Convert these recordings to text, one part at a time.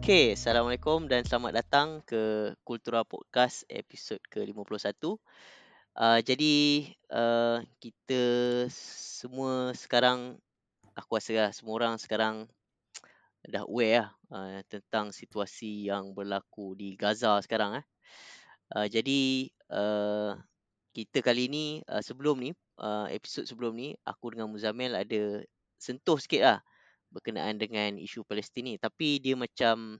Okey, Assalamualaikum dan selamat datang ke Kultura Podcast episod ke-51. Uh, jadi uh, kita semua sekarang aku rasa lah semua orang sekarang dah aware lah uh, tentang situasi yang berlaku di Gaza sekarang eh. Uh, jadi uh, kita kali ni uh, sebelum ni uh, episod sebelum ni aku dengan Muzamil ada sentuh sikit lah berkenaan dengan isu Palestin ni tapi dia macam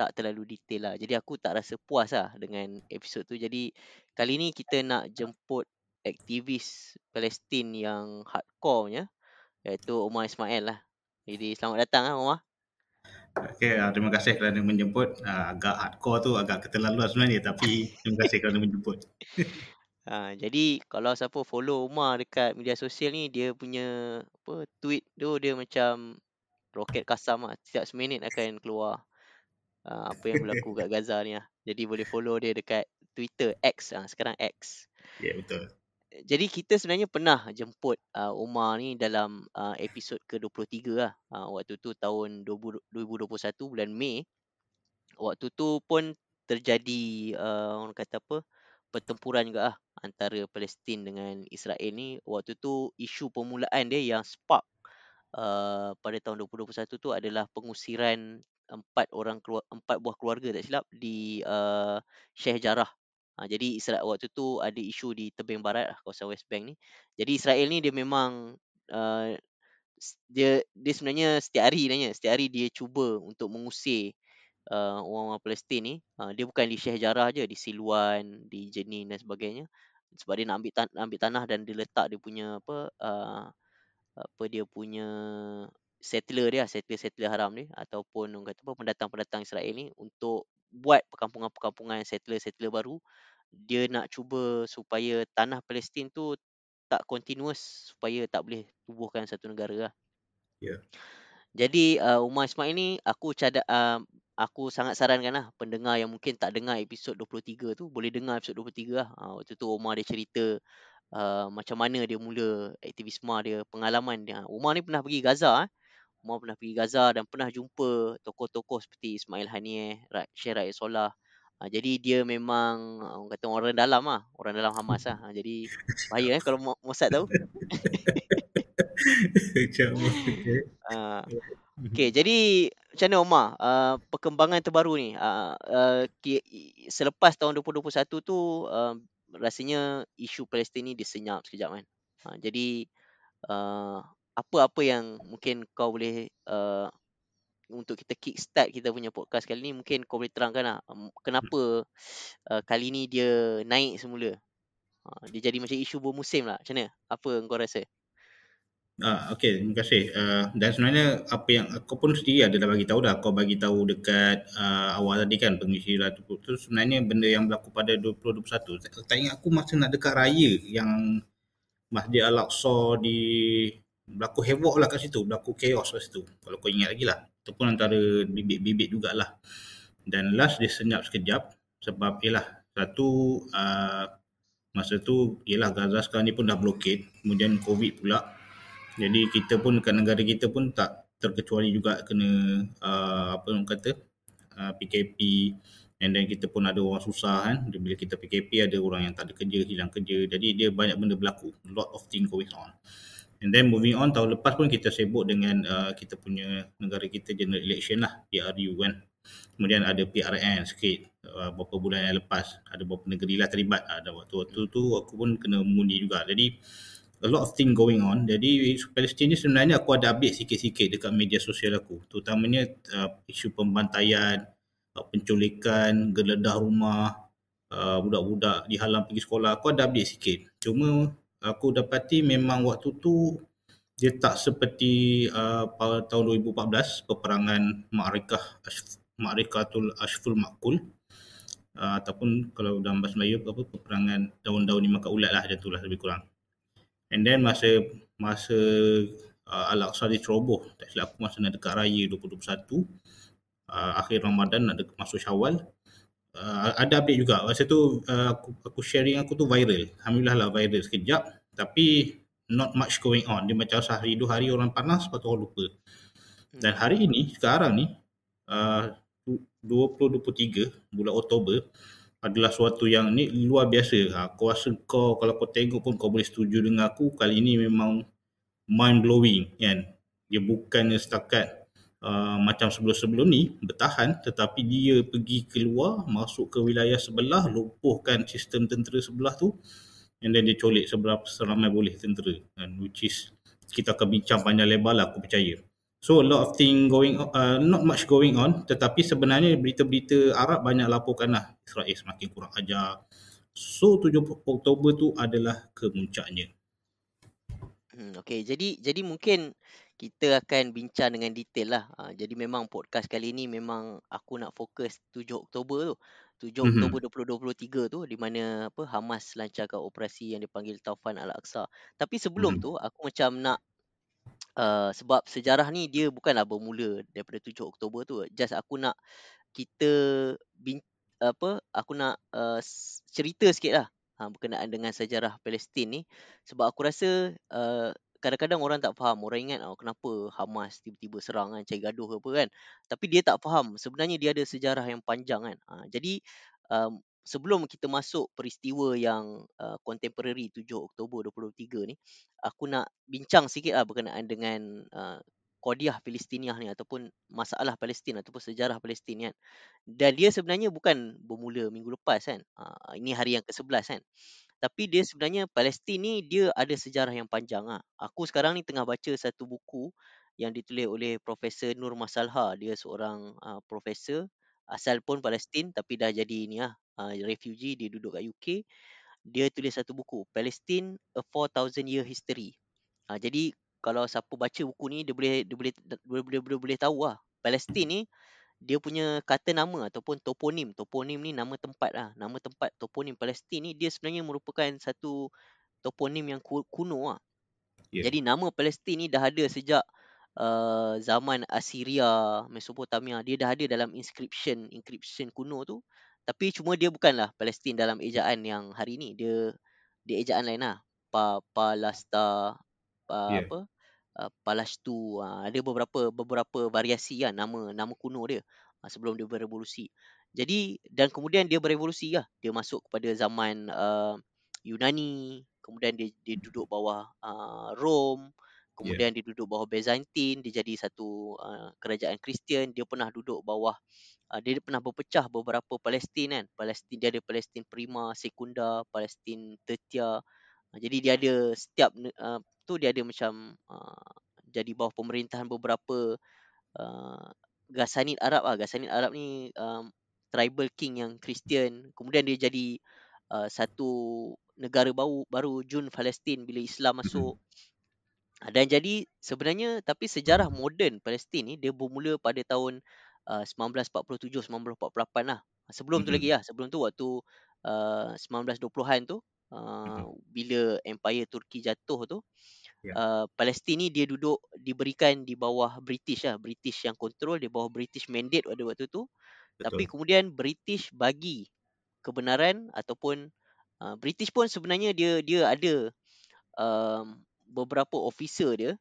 tak terlalu detail lah. Jadi aku tak rasa puas lah dengan episod tu. Jadi kali ni kita nak jemput aktivis Palestin yang hardcore nya iaitu Omar Ismail lah. Jadi selamat datang lah Omar. Okay, uh, terima kasih kerana menjemput. Uh, agak hardcore tu agak keterlaluan sebenarnya tapi terima kasih kerana menjemput. Ha, jadi kalau siapa follow Umar dekat media sosial ni dia punya apa tweet tu dia macam roket kasam lah. Setiap seminit akan keluar uh, apa yang berlaku kat Gaza ni lah. Jadi boleh follow dia dekat Twitter X uh, sekarang X. Ya yeah, betul. Jadi kita sebenarnya pernah jemput uh, Umar ni dalam uh, episod ke-23 lah. Uh, waktu tu tahun 2021 bulan Mei. Waktu tu pun terjadi uh, orang kata apa pertempuran juga lah antara Palestin dengan Israel ni waktu tu isu permulaan dia yang spark uh, pada tahun 2021 tu adalah pengusiran empat orang keluar empat buah keluarga tak silap di uh, Sheikh Jarrah. Ha, jadi Israel waktu tu ada isu di tebing barat lah, kawasan West Bank ni. Jadi Israel ni dia memang uh, dia dia sebenarnya setiap hari nanya, setiap hari dia cuba untuk mengusir uh, orang-orang Palestin ni uh, dia bukan di Sheikh Jarrah je di Silwan di Jenin dan sebagainya sebab dia nak ambil tan- ambil tanah dan dia letak dia punya apa uh, apa dia punya settler dia settler-settler haram ni ataupun orang kata apa pendatang-pendatang Israel ni untuk buat perkampungan-perkampungan settler-settler baru dia nak cuba supaya tanah Palestin tu tak continuous supaya tak boleh tubuhkan satu negara lah. Yeah. Jadi uh, Umar Ismail ni aku cadang uh, aku sangat sarankan lah pendengar yang mungkin tak dengar episod 23 tu boleh dengar episod 23 lah. Ha, waktu tu Omar dia cerita uh, macam mana dia mula aktivisme dia, pengalaman dia. Umar ni pernah pergi Gaza eh. Umar pernah pergi Gaza dan pernah jumpa tokoh-tokoh seperti Ismail Haniyeh, Syekh Raid Solah. Ha, jadi dia memang orang kata orang dalam lah, orang dalam Hamas lah. Ha, jadi bahaya eh kalau Mossad tahu. Uh, Okay, jadi macam mana Omar? Uh, perkembangan terbaru ni, uh, uh, selepas tahun 2021 tu, uh, rasanya isu Palestin ni disenyap sekejap kan. Uh, jadi, uh, apa-apa yang mungkin kau boleh, uh, untuk kita kick start kita punya podcast kali ni, mungkin kau boleh terangkan lah, um, kenapa uh, kali ni dia naik semula? Uh, dia jadi macam isu bermusim lah. Macam mana? Apa kau rasa? Ah, okay, terima kasih. Uh, dan sebenarnya apa yang aku pun sendiri ada dah bagi tahu dah. Kau bagi tahu dekat uh, awal tadi kan pengisiran tu. Tu sebenarnya benda yang berlaku pada 2021. Tak ingat aku masa nak dekat raya yang Masjid Al-Aqsa di berlaku havoc lah kat situ. Berlaku chaos kat situ. Kalau kau ingat lagi lah. Itu pun antara bibit-bibit jugalah. Dan last dia senyap sekejap. Sebab ialah satu uh, masa tu ialah Gaza sekarang ni pun dah blokade. Kemudian COVID pula. Jadi kita pun kat negara kita pun tak terkecuali juga kena uh, apa orang kata uh, PKP and then kita pun ada orang susah kan. Bila kita PKP ada orang yang tak ada kerja hilang kerja. Jadi dia banyak benda berlaku. Lot of thing going on. And then moving on tahun lepas pun kita sibuk dengan uh, kita punya negara kita general election lah PRU kan. Kemudian ada PRN sikit uh, beberapa bulan yang lepas. Ada beberapa negeri lah terlibat. Ada waktu-waktu tu aku pun kena mengundi juga. Jadi a lot of thing going on. Jadi isu Palestin ni sebenarnya aku ada update sikit-sikit dekat media sosial aku. Terutamanya uh, isu pembantaian, uh, penculikan, geledah rumah, uh, budak-budak dihalang pergi sekolah. Aku ada update sikit. Cuma aku dapati memang waktu tu dia tak seperti uh, tahun 2014 peperangan Ma'rikah Ma'rikatul Ashful Makul uh, ataupun kalau dalam bahasa Melayu apa peperangan daun-daun lima ulat lah macam itulah lebih kurang. And then masa masa uh, Al-Aqsa diceroboh, tak silap aku masa nak dekat raya 2021, uh, akhir Ramadan nak dekat masuk Syawal, uh, ada update juga. Masa tu uh, aku, aku sharing aku tu viral. Alhamdulillah lah viral sekejap. Tapi not much going on. Dia macam sehari dua hari orang panas, lepas tu orang lupa. Dan hari ini, sekarang ni, uh, 2023 bulan Oktober adalah suatu yang ni luar biasa. Ha, aku rasa kau kalau kau tengok pun kau boleh setuju dengan aku kali ini memang mind blowing kan. Dia bukannya setakat uh, macam sebelum-sebelum ni bertahan tetapi dia pergi keluar masuk ke wilayah sebelah lumpuhkan sistem tentera sebelah tu and then dia colik seberapa seramai boleh tentera and which is kita akan bincang panjang lebar lah aku percaya. So a lot of thing going on, uh, not much going on tetapi sebenarnya berita-berita Arab banyak laporkan lah Israel semakin kurang ajar. So 7 Oktober tu adalah kemuncaknya. Hmm, okay, jadi jadi mungkin kita akan bincang dengan detail lah. Ha, jadi memang podcast kali ni memang aku nak fokus 7 Oktober tu. 7 Mhm. Oktober 2023 tu di mana apa Hamas lancarkan operasi yang dipanggil Taufan Al-Aqsa. Tapi sebelum Mhm. tu aku macam nak uh, sebab sejarah ni dia bukanlah bermula daripada 7 Oktober tu. Just aku nak kita bin, apa aku nak uh, cerita sikit lah ha, berkenaan dengan sejarah Palestin ni. Sebab aku rasa uh, kadang-kadang orang tak faham. Orang ingat oh, kenapa Hamas tiba-tiba serang kan cari gaduh ke apa kan? Tapi dia tak faham. Sebenarnya dia ada sejarah yang panjang kan. Ha, jadi um, sebelum kita masuk peristiwa yang uh, contemporary 7 Oktober 2023 ni aku nak bincang sikit lah berkenaan dengan uh, Qadiyah Palestiniah ni ataupun masalah Palestin ataupun sejarah Palestin kan. Dan dia sebenarnya bukan bermula minggu lepas kan. Uh, ini hari yang ke-11 kan. Tapi dia sebenarnya Palestin ni dia ada sejarah yang panjang ah. Aku sekarang ni tengah baca satu buku yang ditulis oleh Profesor Nur Masalha. Dia seorang uh, profesor asal pun Palestin tapi dah jadi ni lah uh, refugee dia duduk kat UK. Dia tulis satu buku Palestine a 4000 year history. Uh, jadi kalau siapa baca buku ni dia boleh dia boleh dia boleh boleh, boleh, boleh tahu lah Palestin ni dia punya kata nama ataupun toponim toponim ni nama tempat lah nama tempat toponim Palestin ni dia sebenarnya merupakan satu toponim yang kuno lah Yeah. jadi nama Palestin ni dah ada sejak uh, zaman Assyria Mesopotamia dia dah ada dalam inscription inscription kuno tu tapi cuma dia bukanlah Palestin dalam ejaan yang hari ni. Dia dia ejaan lain lah. Pa palasta uh, Yeah. apa? Uh, Palastu uh, ada beberapa beberapa variasi kan. Nama nama kuno dia. Uh, sebelum dia berevolusi. Jadi dan kemudian dia berevolusi lah. Dia masuk kepada zaman uh, Yunani, kemudian dia dia duduk bawah uh, Rom, kemudian dia duduk bawah Byzantine, dia jadi satu uh, kerajaan Kristian, dia pernah duduk bawah uh, dia pernah berpecah beberapa Palestin kan. Palestin dia ada Palestin Prima, Sekunda, Palestin Tertia. Uh, jadi dia ada setiap uh, tu dia ada macam uh, jadi bawah pemerintahan beberapa uh, Gasanid Arab ah. Gasanid Arab ni um, tribal king yang Kristian. Kemudian dia jadi uh, satu negara baru baru Jun Palestin bila Islam masuk. Ah, Dan jadi sebenarnya tapi sejarah moden Palestin ni dia bermula pada tahun uh, 1947 1948 lah. Sebelum tu Mhm. lagi lah, sebelum tu waktu uh, 1920-an tu uh, bila empire Turki jatuh tu Ya. uh, Palestin ni dia duduk diberikan di bawah British lah, British yang kontrol di bawah British mandate pada waktu tu. Tapi Betul. kemudian British bagi kebenaran ataupun uh, British pun sebenarnya dia dia ada um, beberapa officer dia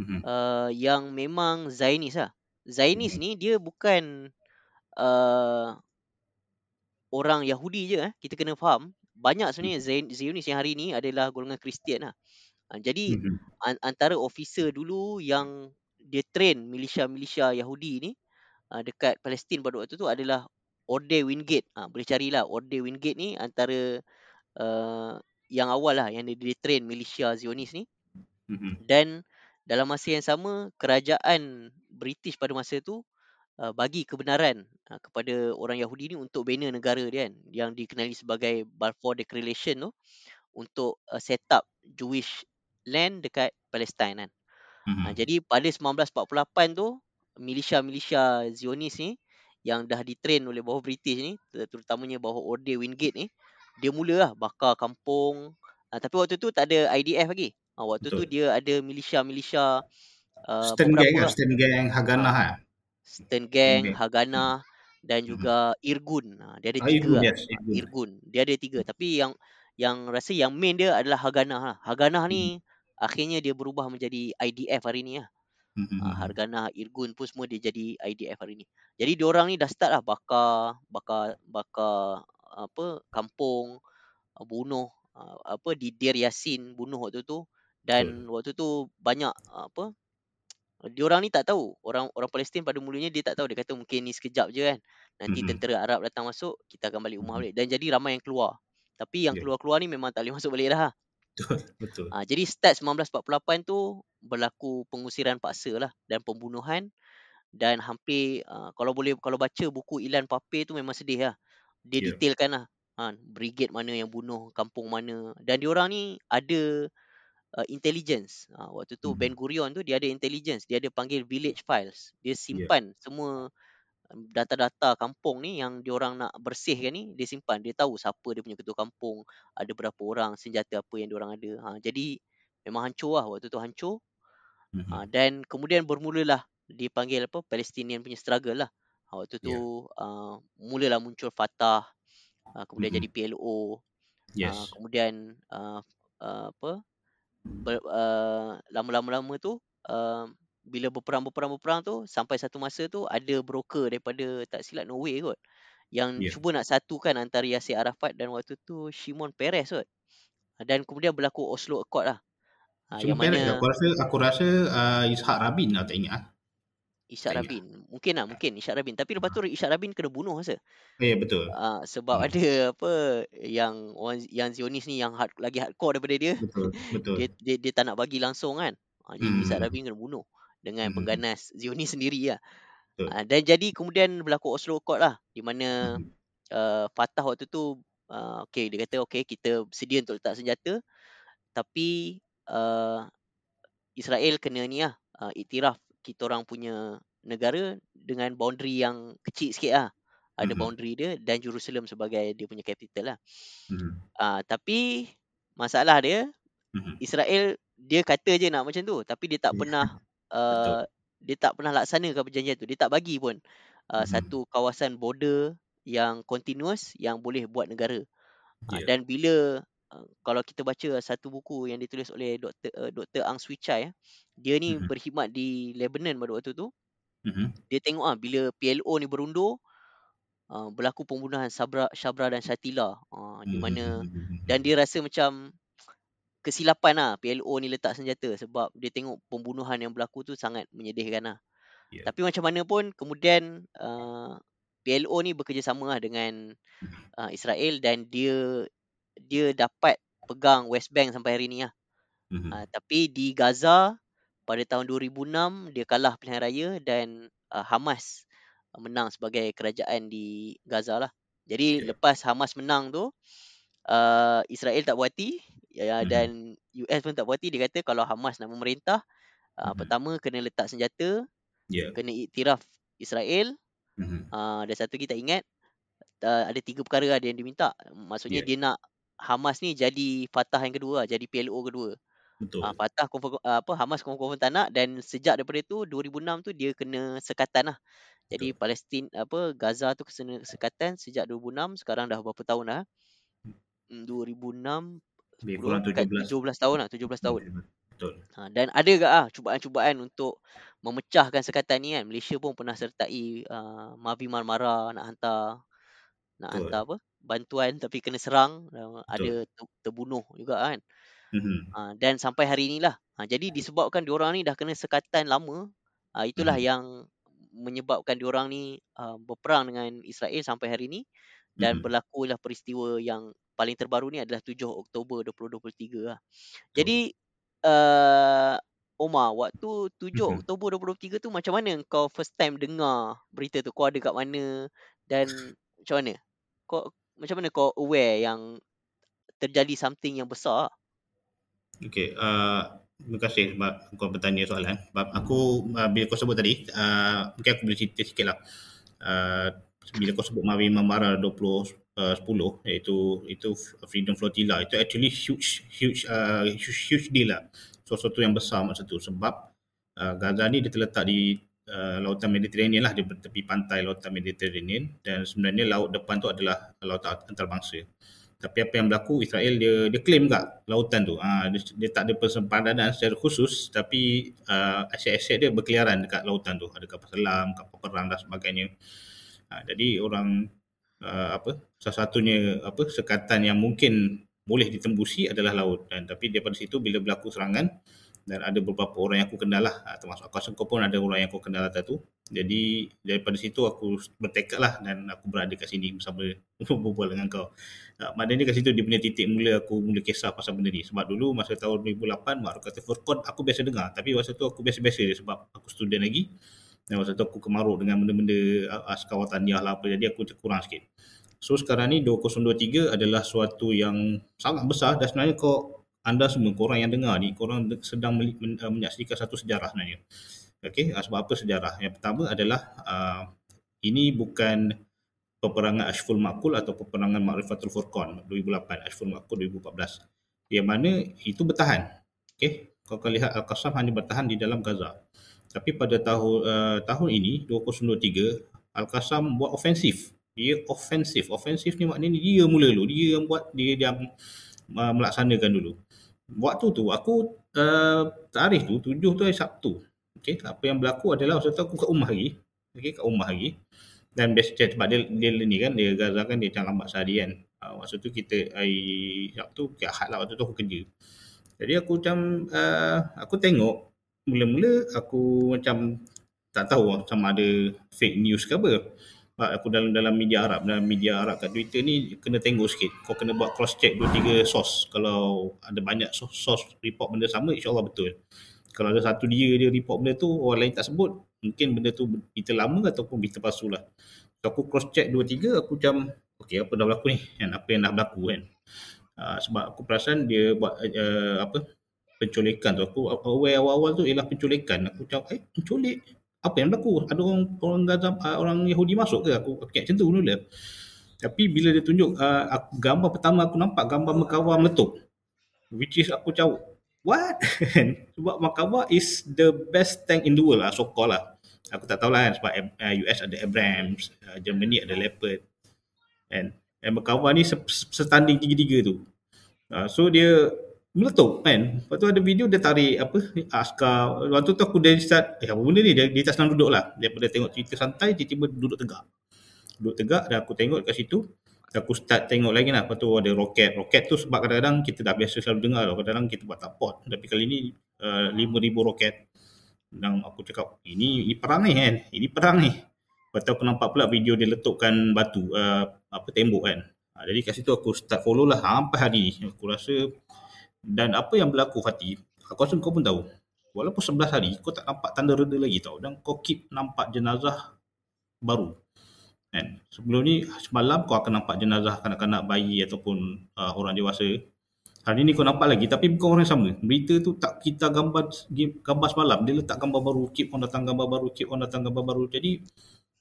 Mhm. uh, yang memang Zionis lah. Zionis Mhm. ni dia bukan uh, orang Yahudi je eh. Kita kena faham. Banyak sebenarnya Zion- Zionis yang hari ni adalah golongan Kristian lah. Uh, jadi Mhm. an- antara officer dulu yang dia train milisya-milisya Yahudi ni uh, dekat Palestin pada waktu tu adalah Orde Wingate. Uh, boleh carilah Orde Wingate ni antara uh, yang awal lah yang dia, dia train milisya Zionis ni Mhm. dan dalam masa yang sama kerajaan British pada masa tu uh, bagi kebenaran uh, kepada orang Yahudi ni untuk bina negara dia kan yang dikenali sebagai Balfour Declaration tu untuk uh, set up Jewish land dekat Palestine kan. Mhm. Ha, jadi pada 1948 tu milisya-milisya Zionis ni yang dah ditrain oleh bawah British ni ter- terutamanya bawah Orde Wingate ni dia mulalah bakar kampung ha, tapi waktu tu tak ada IDF lagi. Ha, waktu tu Betul. dia ada milisya-milisya uh, Stern Gang lah, lah. Stern Gang Haganah Ah. lah. Stern Gang, Gang. Haganah dan Mhm. juga Irgun. Ha, dia ada Ah, tiga Irgun, lah. yes, Ha, Irgun. Irgun. Dia ada tiga tapi yang yang rasa yang main dia adalah Haganah lah. Haganah ni akhirnya dia berubah menjadi IDF hari ni lah. Uh, mhm. Hargana, Irgun pun semua dia jadi IDF hari ni. Jadi diorang ni dah start lah bakar, bakar, bakar apa kampung, uh, bunuh uh, apa di Deir Yassin bunuh waktu tu dan Betul. waktu tu banyak apa diorang ni tak tahu orang orang Palestin pada mulanya dia tak tahu dia kata mungkin ni sekejap je kan nanti Mhm. tentera Arab datang masuk kita akan balik rumah Mhm. balik dan jadi ramai yang keluar tapi yang Ya. keluar-keluar ni memang tak boleh masuk balik dah Betul, betul. Ah, jadi start 1948 tu berlaku pengusiran paksa lah dan pembunuhan dan hampir uh, kalau boleh kalau baca buku Ilan Pape tu memang sedih lah. Dia Ya. detailkan lah ha, brigade mana yang bunuh, kampung mana dan diorang ni ada uh, intelligence. Ha, waktu tu Mhm. Ben Gurion tu dia ada intelligence, dia ada panggil village files. Dia simpan semua um, data-data kampung ni yang diorang nak bersihkan ni dia simpan. Dia tahu siapa dia punya ketua kampung, ada berapa orang, senjata apa yang diorang ada. Ha, jadi memang hancur lah waktu tu hancur. Mhm. Ha, dan kemudian bermulalah dipanggil apa Palestinian punya struggle lah. Ha, waktu tu Ya. uh, mulalah muncul Fatah, uh, kemudian Mhm. jadi PLO, uh, Yes. kemudian uh, uh, apa ber, uh, lama-lama-lama tu uh, bila berperang berperang berperang tu sampai satu masa tu ada broker daripada tak silap Norway kot yang Ya. cuba nak satukan antara Yasser Arafat dan waktu tu Shimon Peres kot. Dan kemudian berlaku Oslo Accord lah. Ha, yang Cuma Peres mana aku rasa aku rasa uh, Ishak Rabin lah tak ingat ah. Ishak ingat. Rabin. Mungkin lah, mungkin Ishak Rabin. Tapi lepas tu Ishak Rabin kena bunuh masa. Eh betul. Uh, sebab Hmm. ada apa yang orang yang Zionis ni yang hard, lagi hardcore daripada dia. Betul, betul. Dia, dia dia tak nak bagi langsung kan. Ha, jadi Hmm. Ishak Rabin kena bunuh dengan Mhm. pengganas Zionis sendiri lah. Betul. Uh, dan jadi kemudian berlaku Oslo Accord lah di mana Mhm. uh, Fatah waktu tu uh, okay dia kata okay kita sedia untuk letak senjata tapi uh, Israel kena ni lah uh, iktiraf kita orang punya negara dengan boundary yang kecil sikit lah ada Mhm. boundary dia dan Jerusalem sebagai dia punya capital lah Mhm. uh, tapi masalah dia Mhm. Israel dia kata je nak macam tu tapi dia tak pernah uh, dia tak pernah laksanakan perjanjian tu dia tak bagi pun uh, Mhm. satu kawasan border yang continuous yang boleh buat negara uh, Ya. dan bila uh, kalau kita baca satu buku yang ditulis oleh Dr. Uh, Dr. Ang Swee Chai eh, dia ni Mhm. berkhidmat di Lebanon pada waktu tu Mhm. dia tengok ah bila PLO ni berundur uh, berlaku pembunuhan Sabra Shabra dan Shatila uh, di mana Mhm. dan dia rasa macam kesilapan lah PLO ni letak senjata sebab dia tengok pembunuhan yang berlaku tu sangat menyedihkan lah. Ya. Tapi macam mana pun kemudian uh, PLO ni bekerjasama lah dengan uh, Israel dan dia dia dapat pegang West Bank sampai hari ni lah. Mhm. Uh, tapi di Gaza pada tahun 2006 dia kalah pilihan raya dan uh, Hamas menang sebagai kerajaan di Gaza lah. Jadi Ya. lepas Hamas menang tu uh, Israel tak puas hati ya, Mhm. dan US pun tak puas hati dia kata kalau Hamas nak memerintah uh, Mhm. pertama kena letak senjata, Ya. kena iktiraf Israel Mhm. uh, dan satu kita ingat uh, ada tiga perkara lah dia yang diminta. Maksudnya Ya. dia nak Hamas ni jadi Fatah yang kedua lah, jadi PLO kedua. Betul. Uh, Fatah confirm, uh, apa Hamas confirm tak nak dan sejak daripada tu 2006 tu dia kena sekatan lah. Jadi Betul. Palestin apa Gaza tu kena sekatan sejak 2006 sekarang dah berapa tahun dah? Hmm, 2006 Lebih 10 kurang dekat 17. 17 tahun lah 17 tahun. Betul. Ha, dan ada ke ah cubaan-cubaan untuk memecahkan sekatan ni kan. Malaysia pun pernah sertai uh, Mavi Marmara nak hantar nak Betul. hantar apa? Bantuan tapi kena serang uh, ada ter- terbunuh juga kan. Mhm. Ha, dan sampai hari inilah. Ha, jadi disebabkan diorang ni dah kena sekatan lama, ha, itulah Mhm. yang menyebabkan diorang ni uh, berperang dengan Israel sampai hari ni dan Mhm. berlakulah peristiwa yang paling terbaru ni adalah 7 Oktober 2023 lah. Jadi uh, Omar, waktu 7 Mhm. Oktober 2023 tu macam mana kau first time dengar berita tu? Kau ada kat mana dan macam mana? Kau macam mana kau aware yang terjadi something yang besar? Okey, uh, terima kasih sebab kau bertanya soalan. Sebab aku uh, bila kau sebut tadi, uh, mungkin aku boleh cerita sikit lah. Uh, bila kau sebut Mawi Mamara 20 uh, 10 iaitu itu Freedom Flotilla itu actually huge huge uh, huge, huge deal lah. Sesuatu yang besar masa tu sebab uh, Gaza ni dia terletak di uh, lautan Mediterranean lah, di tepi pantai lautan Mediterranean dan sebenarnya laut depan tu adalah lautan antarabangsa. Tapi apa yang berlaku Israel dia dia claim kat lautan tu. Ah dia, dia tak ada persempadanan secara khusus tapi uh, aset-aset dia berkeliaran dekat lautan tu. Ada kapal selam, kapal perang dan sebagainya. Ha, jadi orang uh, apa salah satunya apa sekatan yang mungkin boleh ditembusi adalah laut dan tapi daripada situ bila berlaku serangan dan ada beberapa orang yang aku kenal lah. Ha, termasuk aku kau pun ada orang yang aku kenal atas tu. Jadi daripada situ aku bertekad lah dan aku berada kat sini bersama berbual dengan kau. Ha, maknanya kat situ dia punya titik mula aku mula kisah pasal benda ni. Sebab dulu masa tahun 2008 Mak kata Furqan aku biasa dengar. Tapi masa tu aku biasa-biasa sebab aku student lagi. Dan masa tu aku kemaruk dengan benda-benda askar wataniah lah apa. Jadi aku kurang sikit. So sekarang ni 2023 adalah suatu yang sangat besar dan sebenarnya kau anda semua, korang yang dengar ni, korang sedang uh, menyaksikan satu sejarah sebenarnya. Okey, uh, sebab apa sejarah? Yang pertama adalah uh, ini bukan peperangan Ashful Makul atau peperangan Ma'rifatul Furqan 2008, Ashful Makul 2014. Yang mana itu bertahan. Okey, kau akan lihat Al-Qassam hanya bertahan di dalam Gaza. Tapi pada tahun uh, tahun ini 2023 Al-Qassam buat ofensif. Dia ofensif. Ofensif ni maknanya dia mula dulu. Dia yang buat dia yang uh, melaksanakan dulu waktu tu aku uh, tarikh tu tujuh tu hari Sabtu. Okey, apa yang berlaku adalah waktu tu aku kat rumah lagi. Okey, kat rumah lagi. Dan biasa sebab dia, dia ni kan dia Gaza kan dia macam lambat sehari kan. Uh, waktu tu kita hari Sabtu ke Ahad lah waktu tu aku kerja. Jadi aku macam uh, aku tengok mula-mula aku macam tak tahu sama ada fake news ke apa aku dalam dalam media Arab dalam media Arab kat Twitter ni kena tengok sikit. Kau kena buat cross check 2 3 source. Kalau ada banyak source, report benda sama insyaallah betul. Kalau ada satu dia dia report benda tu orang lain tak sebut mungkin benda tu berita lama ataupun berita palsu lah. So, aku cross check 2 3 aku macam okey apa dah berlaku ni? Kan apa yang dah berlaku kan? Uh, sebab aku perasan dia buat uh, apa penculikan tu. Aku aware awal-awal tu ialah penculikan. Aku macam eh penculik apa yang berlaku? Ada orang orang Gaza ah, orang Yahudi masuk ke? Aku fikir macam tu mula tapi bila dia tunjuk uh, aku, gambar pertama aku nampak gambar Merkawah meletup. Which is aku cakap what? Sebab Merkawah is the best tank in the world lah so called lah. Aku tak tahu lah kan sebab uh, US ada Abrams uh, Germany ada Leopard. And, and Merkawah ni setanding tiga-tiga tu. Uh, so dia meletup kan. Lepas tu ada video dia tarik apa askar. Waktu tu aku dah start eh apa benda ni dia, dia tak senang duduk lah. Daripada tengok cerita santai tiba-tiba duduk tegak. Duduk tegak dan aku tengok kat situ. Aku start tengok lagi lah. Lepas tu ada roket. Roket tu sebab kadang-kadang kita dah biasa selalu dengar lah. Kadang-kadang kita buat tapot. Tapi kali ni uh, 5,000 roket. Dan aku cakap ini, ini perang ni kan. Ini perang ni. Lepas tu aku nampak pula video dia letupkan batu. Uh, apa tembok kan. Uh, jadi kat situ aku start follow lah sampai hari ni. Aku rasa dan apa yang berlaku Fatih, aku rasa kau pun tahu. Walaupun 11 hari, kau tak nampak tanda reda lagi tau. Dan kau keep nampak jenazah baru. Kan? Sebelum ni, semalam kau akan nampak jenazah kanak-kanak bayi ataupun uh, orang dewasa. Hari ni kau nampak lagi tapi bukan orang yang sama. Berita tu tak kita gambar gambar semalam. Dia letak gambar baru, keep on datang gambar baru, keep on datang gambar baru. Jadi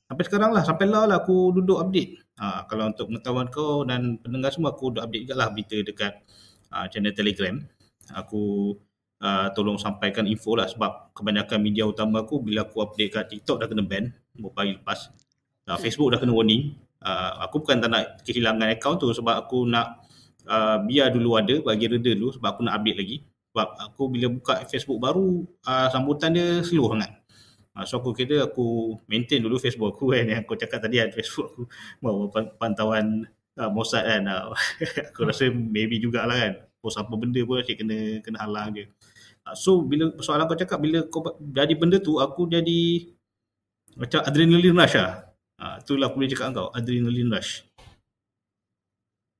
sampai sekarang lah, sampai lah, lah aku duduk update. Ha, kalau untuk pengetahuan kau dan pendengar semua, aku duduk update juga lah berita dekat uh, channel Telegram. Aku uh, tolong sampaikan info lah sebab kebanyakan media utama aku bila aku update kat TikTok dah kena ban beberapa hari lepas. Uh, Facebook dah kena warning. Uh, aku bukan tak nak kehilangan account tu sebab aku nak uh, biar dulu ada bagi reda dulu sebab aku nak update lagi. Sebab aku bila buka Facebook baru uh, sambutan dia slow sangat. So aku kira aku maintain dulu Facebook aku kan yang aku cakap tadi kan Facebook aku bawa pantauan uh, Mossad kan. Uh, aku rasa maybe jugalah kan. Post apa benda pun asyik kena kena halang dia uh, so bila soalan kau cakap bila kau jadi benda tu aku jadi macam adrenaline rush lah. Uh, itulah aku boleh cakap kau adrenaline rush.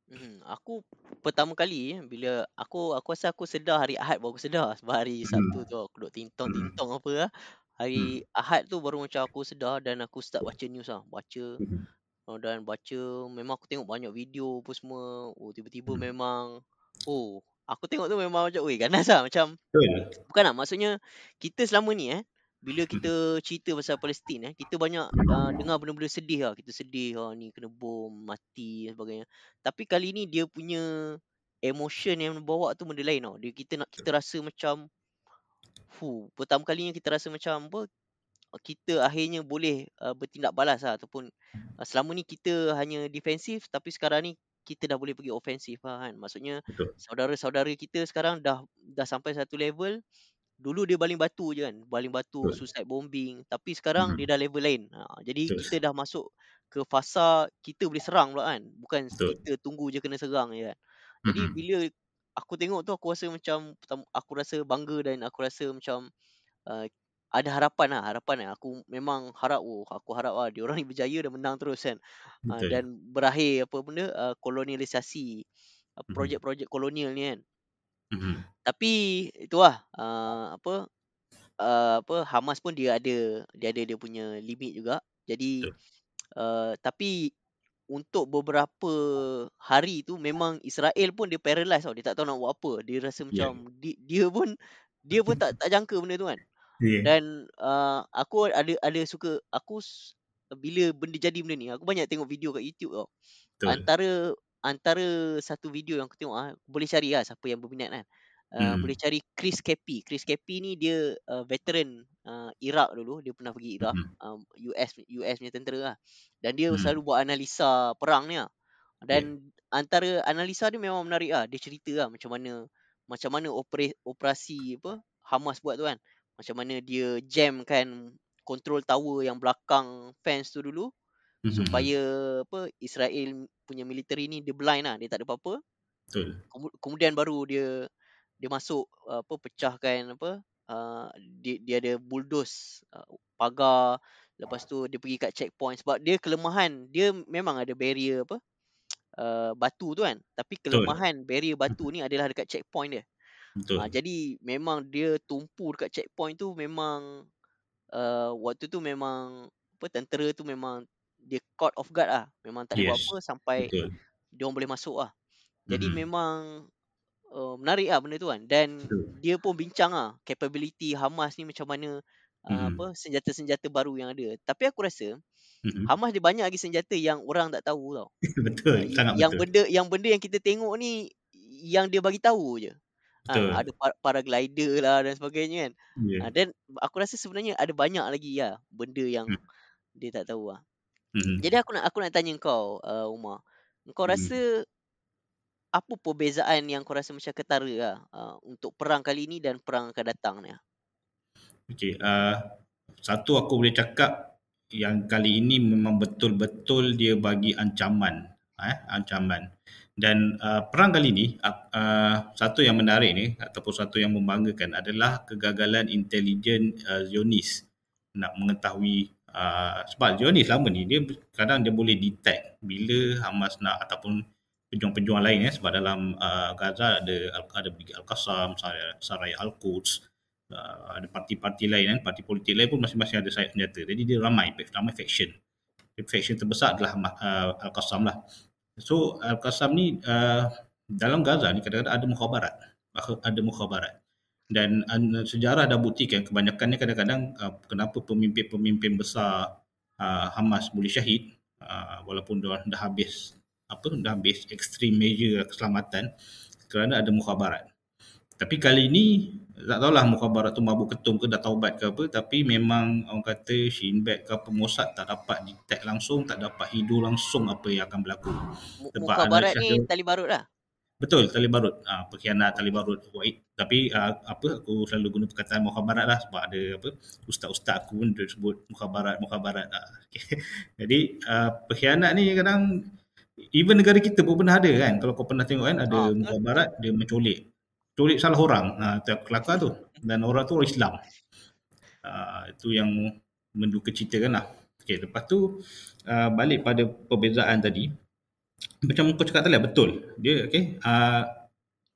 Hmm, aku pertama kali bila aku aku rasa aku sedar hari Ahad baru aku sedar sebab hari hmm. Sabtu tu aku duk tintong hmm. tintong apa lah. Hari hmm. Ahad tu baru macam aku sedar dan aku start baca news lah. Baca Oh, dan baca memang aku tengok banyak video pun semua. Oh tiba-tiba hmm. memang oh aku tengok tu memang macam oi ganas lah macam Betul. bukan nak maksudnya kita selama ni eh bila hmm. kita cerita pasal Palestin eh kita banyak uh, dengar benda-benda sedih lah kita sedih ha ni kena bom mati dan sebagainya tapi kali ni dia punya emotion yang bawa tu benda lain tau dia kita nak kita rasa macam fu pertama kalinya kita rasa macam apa kita akhirnya boleh uh, bertindak balas lah, ataupun uh, selama ni kita hanya defensif tapi sekarang ni kita dah boleh pergi ofensif lah kan. Maksudnya Betul. saudara-saudara kita sekarang dah dah sampai satu level dulu dia baling batu je kan. Baling batu, Betul. suicide bombing. Tapi sekarang Mhm. dia dah level lain. Ha, jadi Betul. kita dah masuk ke fasa kita boleh serang pula kan. Bukan Betul. kita tunggu je kena serang je kan. Jadi Mhm. bila aku tengok tu aku rasa macam aku rasa bangga dan aku rasa macam uh, ada harapan lah. Harapan lah. Aku memang harap oh aku harap lah dia orang ni berjaya dan menang terus kan. Uh, dan berakhir apa benda uh, kolonialisasi uh, projek-projek kolonial ni kan. Mhm. Tapi itulah uh, apa uh, apa Hamas pun dia ada dia ada dia punya limit juga. Jadi uh, tapi untuk beberapa hari tu memang Israel pun dia paralyzed tau. Dia tak tahu nak buat apa. Dia rasa macam di, dia pun dia pun tak tak jangka benda tu kan. Dan uh, aku ada ada suka aku s- bila benda jadi benda ni aku banyak tengok video kat YouTube tau. Betul. Antara antara satu video yang aku tengok ah boleh cari lah siapa yang berminat kan. Uh, Mhm. boleh cari Chris Cappy. Chris Cappy ni dia uh, veteran uh, Iraq dulu, dia pernah pergi Iraq, Mhm. um, US US punya tentera lah. Dan dia Mhm. selalu buat analisa perang ni lah. Dan antara analisa dia memang menarik lah. Dia cerita lah macam mana macam mana opera, operasi apa Hamas buat tu kan. Macam mana dia jam kan control tower yang belakang fence tu dulu Mhm. supaya apa Israel punya military ni dia blind lah, dia tak ada apa-apa. Betul. Kemu- Kemudian baru dia dia masuk apa pecahkan apa uh, dia dia ada bulldoze uh, pagar lepas tu dia pergi kat checkpoint sebab dia kelemahan dia memang ada barrier apa uh, batu tu kan tapi Betul. kelemahan barrier batu ni adalah dekat checkpoint dia Betul. uh, jadi memang dia tumpu dekat checkpoint tu memang uh, waktu tu memang apa tentera tu memang dia caught off guard lah memang tak ada buat Yes. apa sampai Betul. dia orang boleh masuk lah jadi Mhm. memang uh, menarik lah benda tu kan dan Betul. dia pun bincang lah capability Hamas ni macam mana uh, Mhm. apa senjata-senjata baru yang ada. Tapi aku rasa Mhm. Hamas dia banyak lagi senjata yang orang tak tahu tau. Betul. Uh, Sangat yang betul. benda yang benda yang kita tengok ni yang dia bagi tahu je. Betul. Ha, ada par- paraglider lah dan sebagainya kan. Ya. Ha, dan aku rasa sebenarnya ada banyak lagi lah benda yang Hmm. dia tak tahu lah. Mhm. Jadi aku nak aku nak tanya kau uh, Umar. Kau Mhm. rasa apa perbezaan yang kau rasa macam ketara lah uh, untuk perang kali ni dan perang akan datang ni? Okey, uh, satu aku boleh cakap yang kali ini memang betul-betul dia bagi ancaman, eh, ancaman. Dan uh, perang kali ini, uh, uh, satu yang menarik ni ataupun satu yang membanggakan adalah kegagalan intelijen uh, Zionis nak mengetahui uh, sebab Zionis lama ni dia kadang dia boleh detect bila Hamas nak ataupun pejuang-pejuang lain eh sebab dalam uh, Gaza ada ada Brigade Al-Qassam, Saraya Al-Quds, uh, ada parti-parti lain kan, parti politik lain pun masing-masing ada sayap senjata. Jadi dia ramai, ramai faction. Faction terbesar adalah uh, Al-Qassam lah. So Al-Qassam ni uh, dalam Gaza ni kadang-kadang ada mukhabarat. Ada mukhabarat. Dan uh, sejarah dah buktikan kebanyakannya kadang-kadang uh, kenapa pemimpin-pemimpin besar uh, Hamas boleh syahid uh, walaupun dah, dah habis apa dah habis extreme measure keselamatan kerana ada mukhabarat. Tapi kali ni tak tahulah mukhabarat tu mabuk ketum ke dah taubat ke apa tapi memang orang kata Shin Bet ke apa Mossad tak dapat detect langsung tak dapat hidu langsung apa yang akan berlaku. Sebab mukhabarat ni tali barut lah. Betul tali barut. Ha, pengkhianat tali barut. Tapi uh, apa aku selalu guna perkataan mukhabarat lah sebab ada apa ustaz-ustaz aku pun dia sebut mukhabarat mukhabarat. Ha. Okay. Jadi uh, pengkhianat ni kadang even negara kita pun pernah ada kan kalau kau pernah tengok kan ada Ha, betul, mukhabarat dia menculik culik salah orang ha, kelakar tu. Dan orang tu orang Islam. Ha, itu yang menduka cita kan lah. Okay, lepas tu uh, balik pada perbezaan tadi macam kau cakap tadi lah, betul. Dia okay, uh,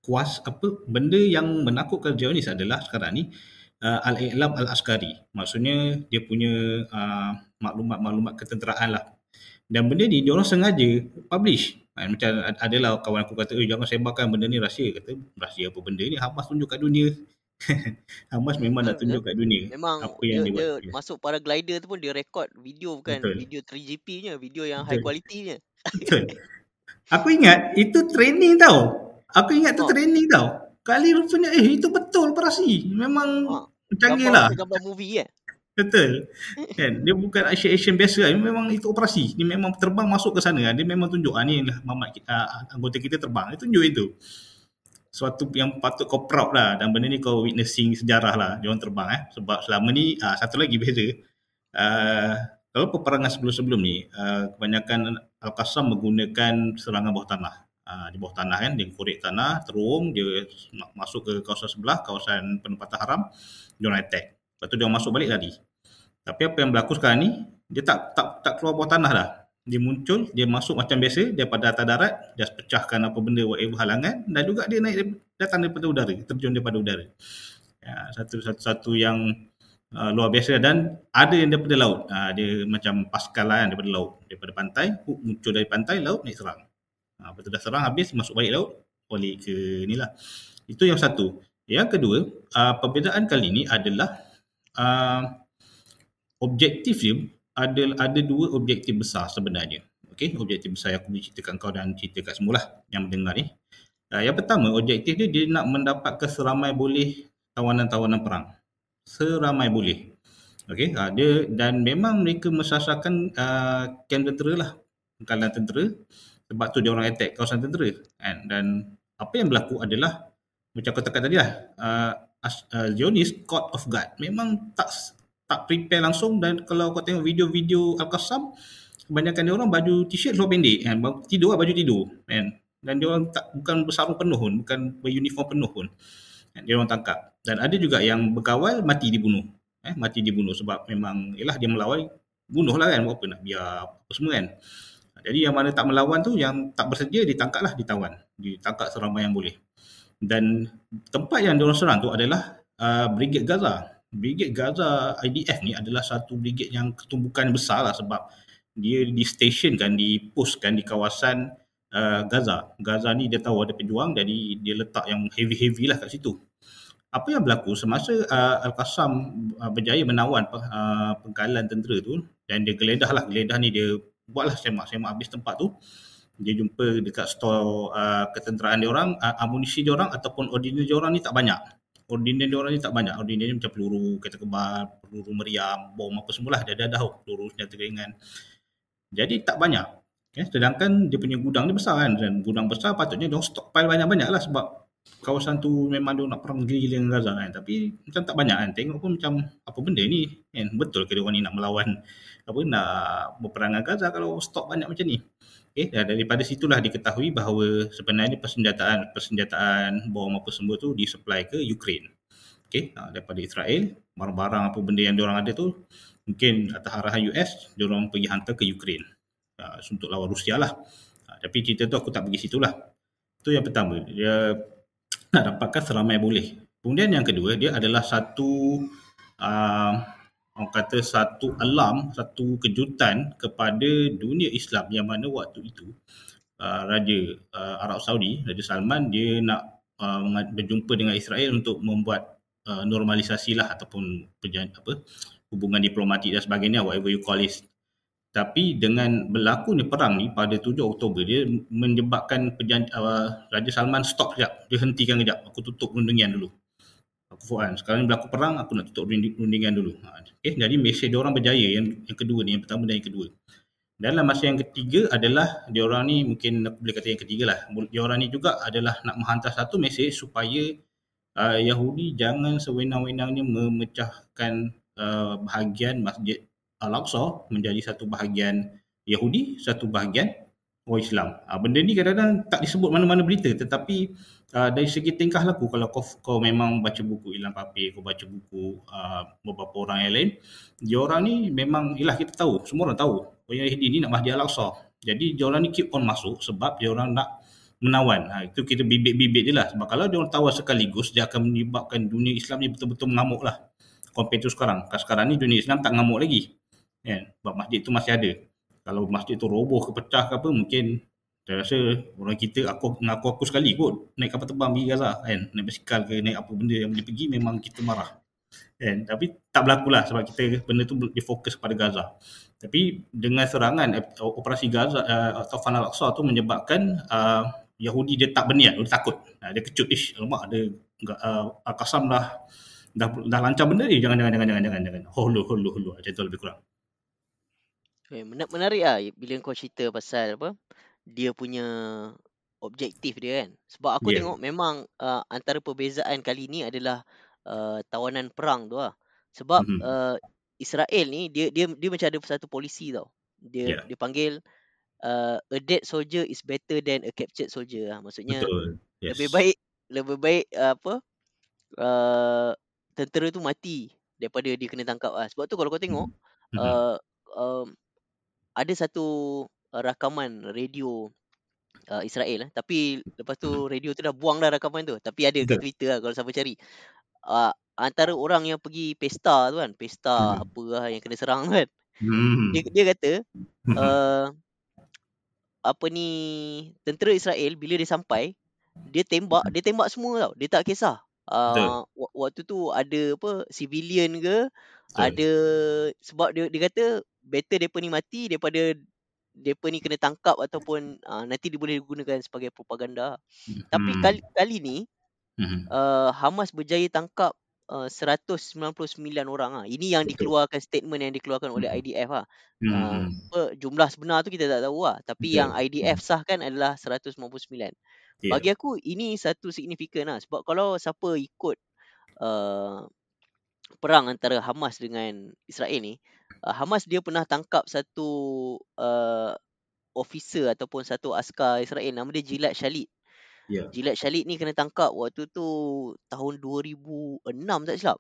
kuas apa benda yang menakutkan Zionis adalah sekarang ni uh, al-i'lam al-askari. Maksudnya dia punya uh, maklumat-maklumat ketenteraan lah. Dan benda ni orang sengaja publish Ha, macam adalah kawan aku kata, eh jangan sebarkan benda ni rahsia. Kata, rahsia apa benda ni? Hamas tunjuk kat dunia. Hamas memang nak tunjuk kat dunia. Memang apa dia, yang dia, dia buat. Yes. masuk paraglider tu pun dia record video bukan Betul. video 3GP nya, video yang high Betul. quality nya. Betul. Aku ingat itu training tau. Aku ingat tu Oh. training tau. Kali rupanya, eh itu betul operasi. Memang Ha, canggih lah. gambar movie kan. Betul. Kan? Dia bukan action-action biasa. Ini memang itu operasi. Dia memang terbang masuk ke sana. Dia memang tunjuk, ah, ni lah Muhammad, uh, anggota kita terbang. Dia tunjuk itu. Suatu yang patut kau proud lah. Dan benda ni kau witnessing sejarah lah. Dia orang terbang eh. Sebab selama ni, uh, satu lagi beza. Uh, kalau peperangan sebelum-sebelum ni, uh, kebanyakan Al-Qassam menggunakan serangan bawah tanah. Uh, di bawah tanah kan, dia korek tanah, terung, dia masuk ke kawasan sebelah, kawasan penempatan haram, dia orang attack. Lepas tu dia masuk balik lari. Tapi apa yang berlaku sekarang ni, dia tak tak tak keluar bawah tanah dah. Dia muncul, dia masuk macam biasa daripada atas darat, dia pecahkan apa benda whatever halangan dan juga dia naik datang daripada udara, terjun daripada udara. Ya, satu satu satu yang uh, luar biasa dan ada yang daripada laut. Uh, dia macam paskal lah daripada laut, daripada pantai, muncul dari pantai laut naik serang. Uh, betul dah serang habis masuk balik laut, balik ke ni lah. Itu yang satu. Yang kedua, uh, perbezaan kali ni adalah uh, objektif dia ada ada dua objektif besar sebenarnya. Okey, objektif besar yang aku boleh ceritakan kau dan cerita kat semualah yang mendengar ni. Uh, yang pertama, objektif dia dia nak mendapatkan seramai boleh tawanan-tawanan perang. Seramai boleh. Okey, uh, dia dan memang mereka mensasarkan uh, kamp tentera lah. Pengkalan tentera. Sebab tu dia orang attack kawasan tentera. Kan? Dan apa yang berlaku adalah macam kau tekan tadi lah. Uh, uh, Zionis caught off guard. Memang tak tak prepare langsung dan kalau kau tengok video-video Al-Qassam kebanyakan dia orang baju t-shirt seluar pendek kan? Tidur lah baju tidur kan? Dan dia orang tak bukan bersarung penuh pun bukan beruniform penuh pun kan? dia orang tangkap. Dan ada juga yang berkawal mati dibunuh eh? Mati dibunuh sebab memang ialah dia melawan bunuh lah kan? Apa nak biar apa semua kan? Jadi yang mana tak melawan tu yang tak bersedia ditangkap lah ditawan. Ditangkap seramai yang boleh dan tempat yang diorang serang tu adalah uh, Brigade Gaza. Brigade Gaza IDF ni adalah satu brigade yang ketumbukan besar lah sebab dia di station kan, dipostkan di kawasan uh, Gaza. Gaza ni dia tahu ada pejuang jadi dia letak yang heavy-heavy lah kat situ. Apa yang berlaku semasa uh, Al-Qassam uh, berjaya menawan uh, pengkalan tentera tu dan dia geledah lah, geledah ni dia buatlah semak-semak habis tempat tu dia jumpa dekat store uh, ketenteraan dia orang uh, amunisi dia orang ataupun ordinary dia orang ni tak banyak. Ordinary dia orang ni tak banyak. Ordinary macam peluru kereta kebal peluru meriam bom apa semualah dia ada dah peluru senjata ringan jadi tak banyak. Okay? sedangkan dia punya gudang ni besar kan. Dan gudang besar patutnya dia stockpile banyak-banyak lah sebab kawasan tu memang dia nak perang gila-gila dengan Gaza kan. Tapi macam tak banyak kan. Tengok pun macam apa benda ni kan. Betul ke dia orang ni nak melawan apa nak berperang dengan Gaza kalau stok banyak macam ni Okay, dan daripada situlah diketahui bahawa sebenarnya persenjataan persenjataan bom apa semua tu disupply ke Ukraine. Okay, daripada Israel, barang-barang apa benda yang diorang ada tu mungkin atas arahan US, diorang pergi hantar ke Ukraine. Uh, untuk lawan Rusia lah. Uh, tapi cerita tu aku tak pergi situ lah. Itu yang pertama. Dia nak dapatkan seramai boleh. Kemudian yang kedua, dia adalah satu uh, orang kata satu alam, satu kejutan kepada dunia Islam yang mana waktu itu uh, Raja uh, Arab Saudi, Raja Salman dia nak uh, berjumpa dengan Israel untuk membuat uh, normalisasi lah ataupun perjan- apa, hubungan diplomatik dan sebagainya, whatever you call it. Tapi dengan berlakunya perang ni pada 7 Oktober dia menyebabkan perjan- uh, Raja Salman stop sekejap. Dia hentikan sekejap. Aku tutup rundingan dulu aku Fuad sekarang ni berlaku perang aku nak tutup rundingan dulu. Ha. okay, jadi mesej dia orang berjaya. Yang, yang kedua ni yang pertama dan yang kedua. Dalam masa yang ketiga adalah dia orang ni mungkin aku boleh kata yang ketiga lah. Dia orang ni juga adalah nak menghantar satu mesej supaya uh, Yahudi jangan sewenang-wenangnya memecahkan uh, bahagian Masjid Al-Aqsa menjadi satu bahagian Yahudi, satu bahagian orang Islam. Uh, benda ni kadang-kadang tak disebut mana-mana berita tetapi uh, dari segi tingkah laku kalau kau, kau memang baca buku Ilan Papi, kau baca buku uh, beberapa orang yang lain, dia orang ni memang, ialah kita tahu, semua orang tahu orang Yahudi ni nak Masjid Al-Aqsa. Jadi dia orang ni keep on masuk sebab dia orang nak menawan. Ha, itu kita bibit-bibit je lah. Sebab kalau dia orang tawan sekaligus, dia akan menyebabkan dunia Islam ni betul-betul mengamuk lah. Compare tu sekarang. Sekarang ni dunia Islam tak mengamuk lagi. Kan? Sebab masjid tu masih ada kalau masjid tu roboh ke pecah ke apa mungkin saya rasa orang kita aku ngaku aku sekali kot naik kapal terbang pergi Gaza kan? Naik basikal ke naik apa benda yang boleh pergi memang kita marah kan? Tapi tak berlaku lah sebab kita benda tu dia fokus pada Gaza. Tapi dengan serangan eh, operasi Gaza uh, atau Fan al-Aqsa tu menyebabkan uh, Yahudi dia tak berniat dia takut. Uh, dia kecut ish alamak ada uh, Al-Qassam dah dah dah lancar benda ni. Jangan jangan jangan jangan jangan jangan. Hulu hulu hulu macam tu lebih kurang Okay, menarik, menarik lah bila kau cerita pasal apa dia punya objektif dia kan. Sebab aku Yeah. tengok memang uh, antara perbezaan kali ni adalah uh, tawanan perang tu lah. Sebab Mhm. uh, Israel ni dia dia dia macam ada satu polisi tau. Dia Yeah. dia panggil uh, a dead soldier is better than a captured soldier lah. Maksudnya betul yes. lebih baik lebih baik uh, apa uh, tentera tu mati daripada dia kena tangkap lah. Sebab tu kalau kau tengok Mhm. uh, um, ada satu uh, rakaman radio uh, Israel eh. tapi lepas tu radio tu dah buang dah rakaman tu tapi ada kat. Twitter lah kalau siapa cari uh, antara orang yang pergi pesta tu kan pesta Mhm. apa lah yang kena serang tu kan Hmm. dia dia kata Mhm. uh, apa ni tentera Israel bila dia sampai dia tembak dia tembak semua tau dia tak kisah uh, wa- waktu tu ada apa civilian ke Betul. ada sebab dia dia kata better depa ni mati daripada depa ni kena tangkap ataupun uh, nanti dia boleh gunakan sebagai propaganda. Tapi Hmm. kali kali ni Mhm. uh, Hamas berjaya tangkap uh, 199 orang ah. Ini yang Betul. dikeluarkan statement yang dikeluarkan oleh Mhm. IDF ah. Hmm. Uh, jumlah sebenar tu kita tak tahu lah. Tapi Betul. yang IDF sahkan adalah 199. Yeah. Bagi aku ini satu signifikan lah sebab kalau siapa ikut uh, perang antara Hamas dengan Israel ni, uh, Hamas dia pernah tangkap satu uh, officer ataupun satu askar Israel nama dia Gilad Shalit. Ya. Gilad Shalit ni kena tangkap waktu tu tahun 2006 tak silap.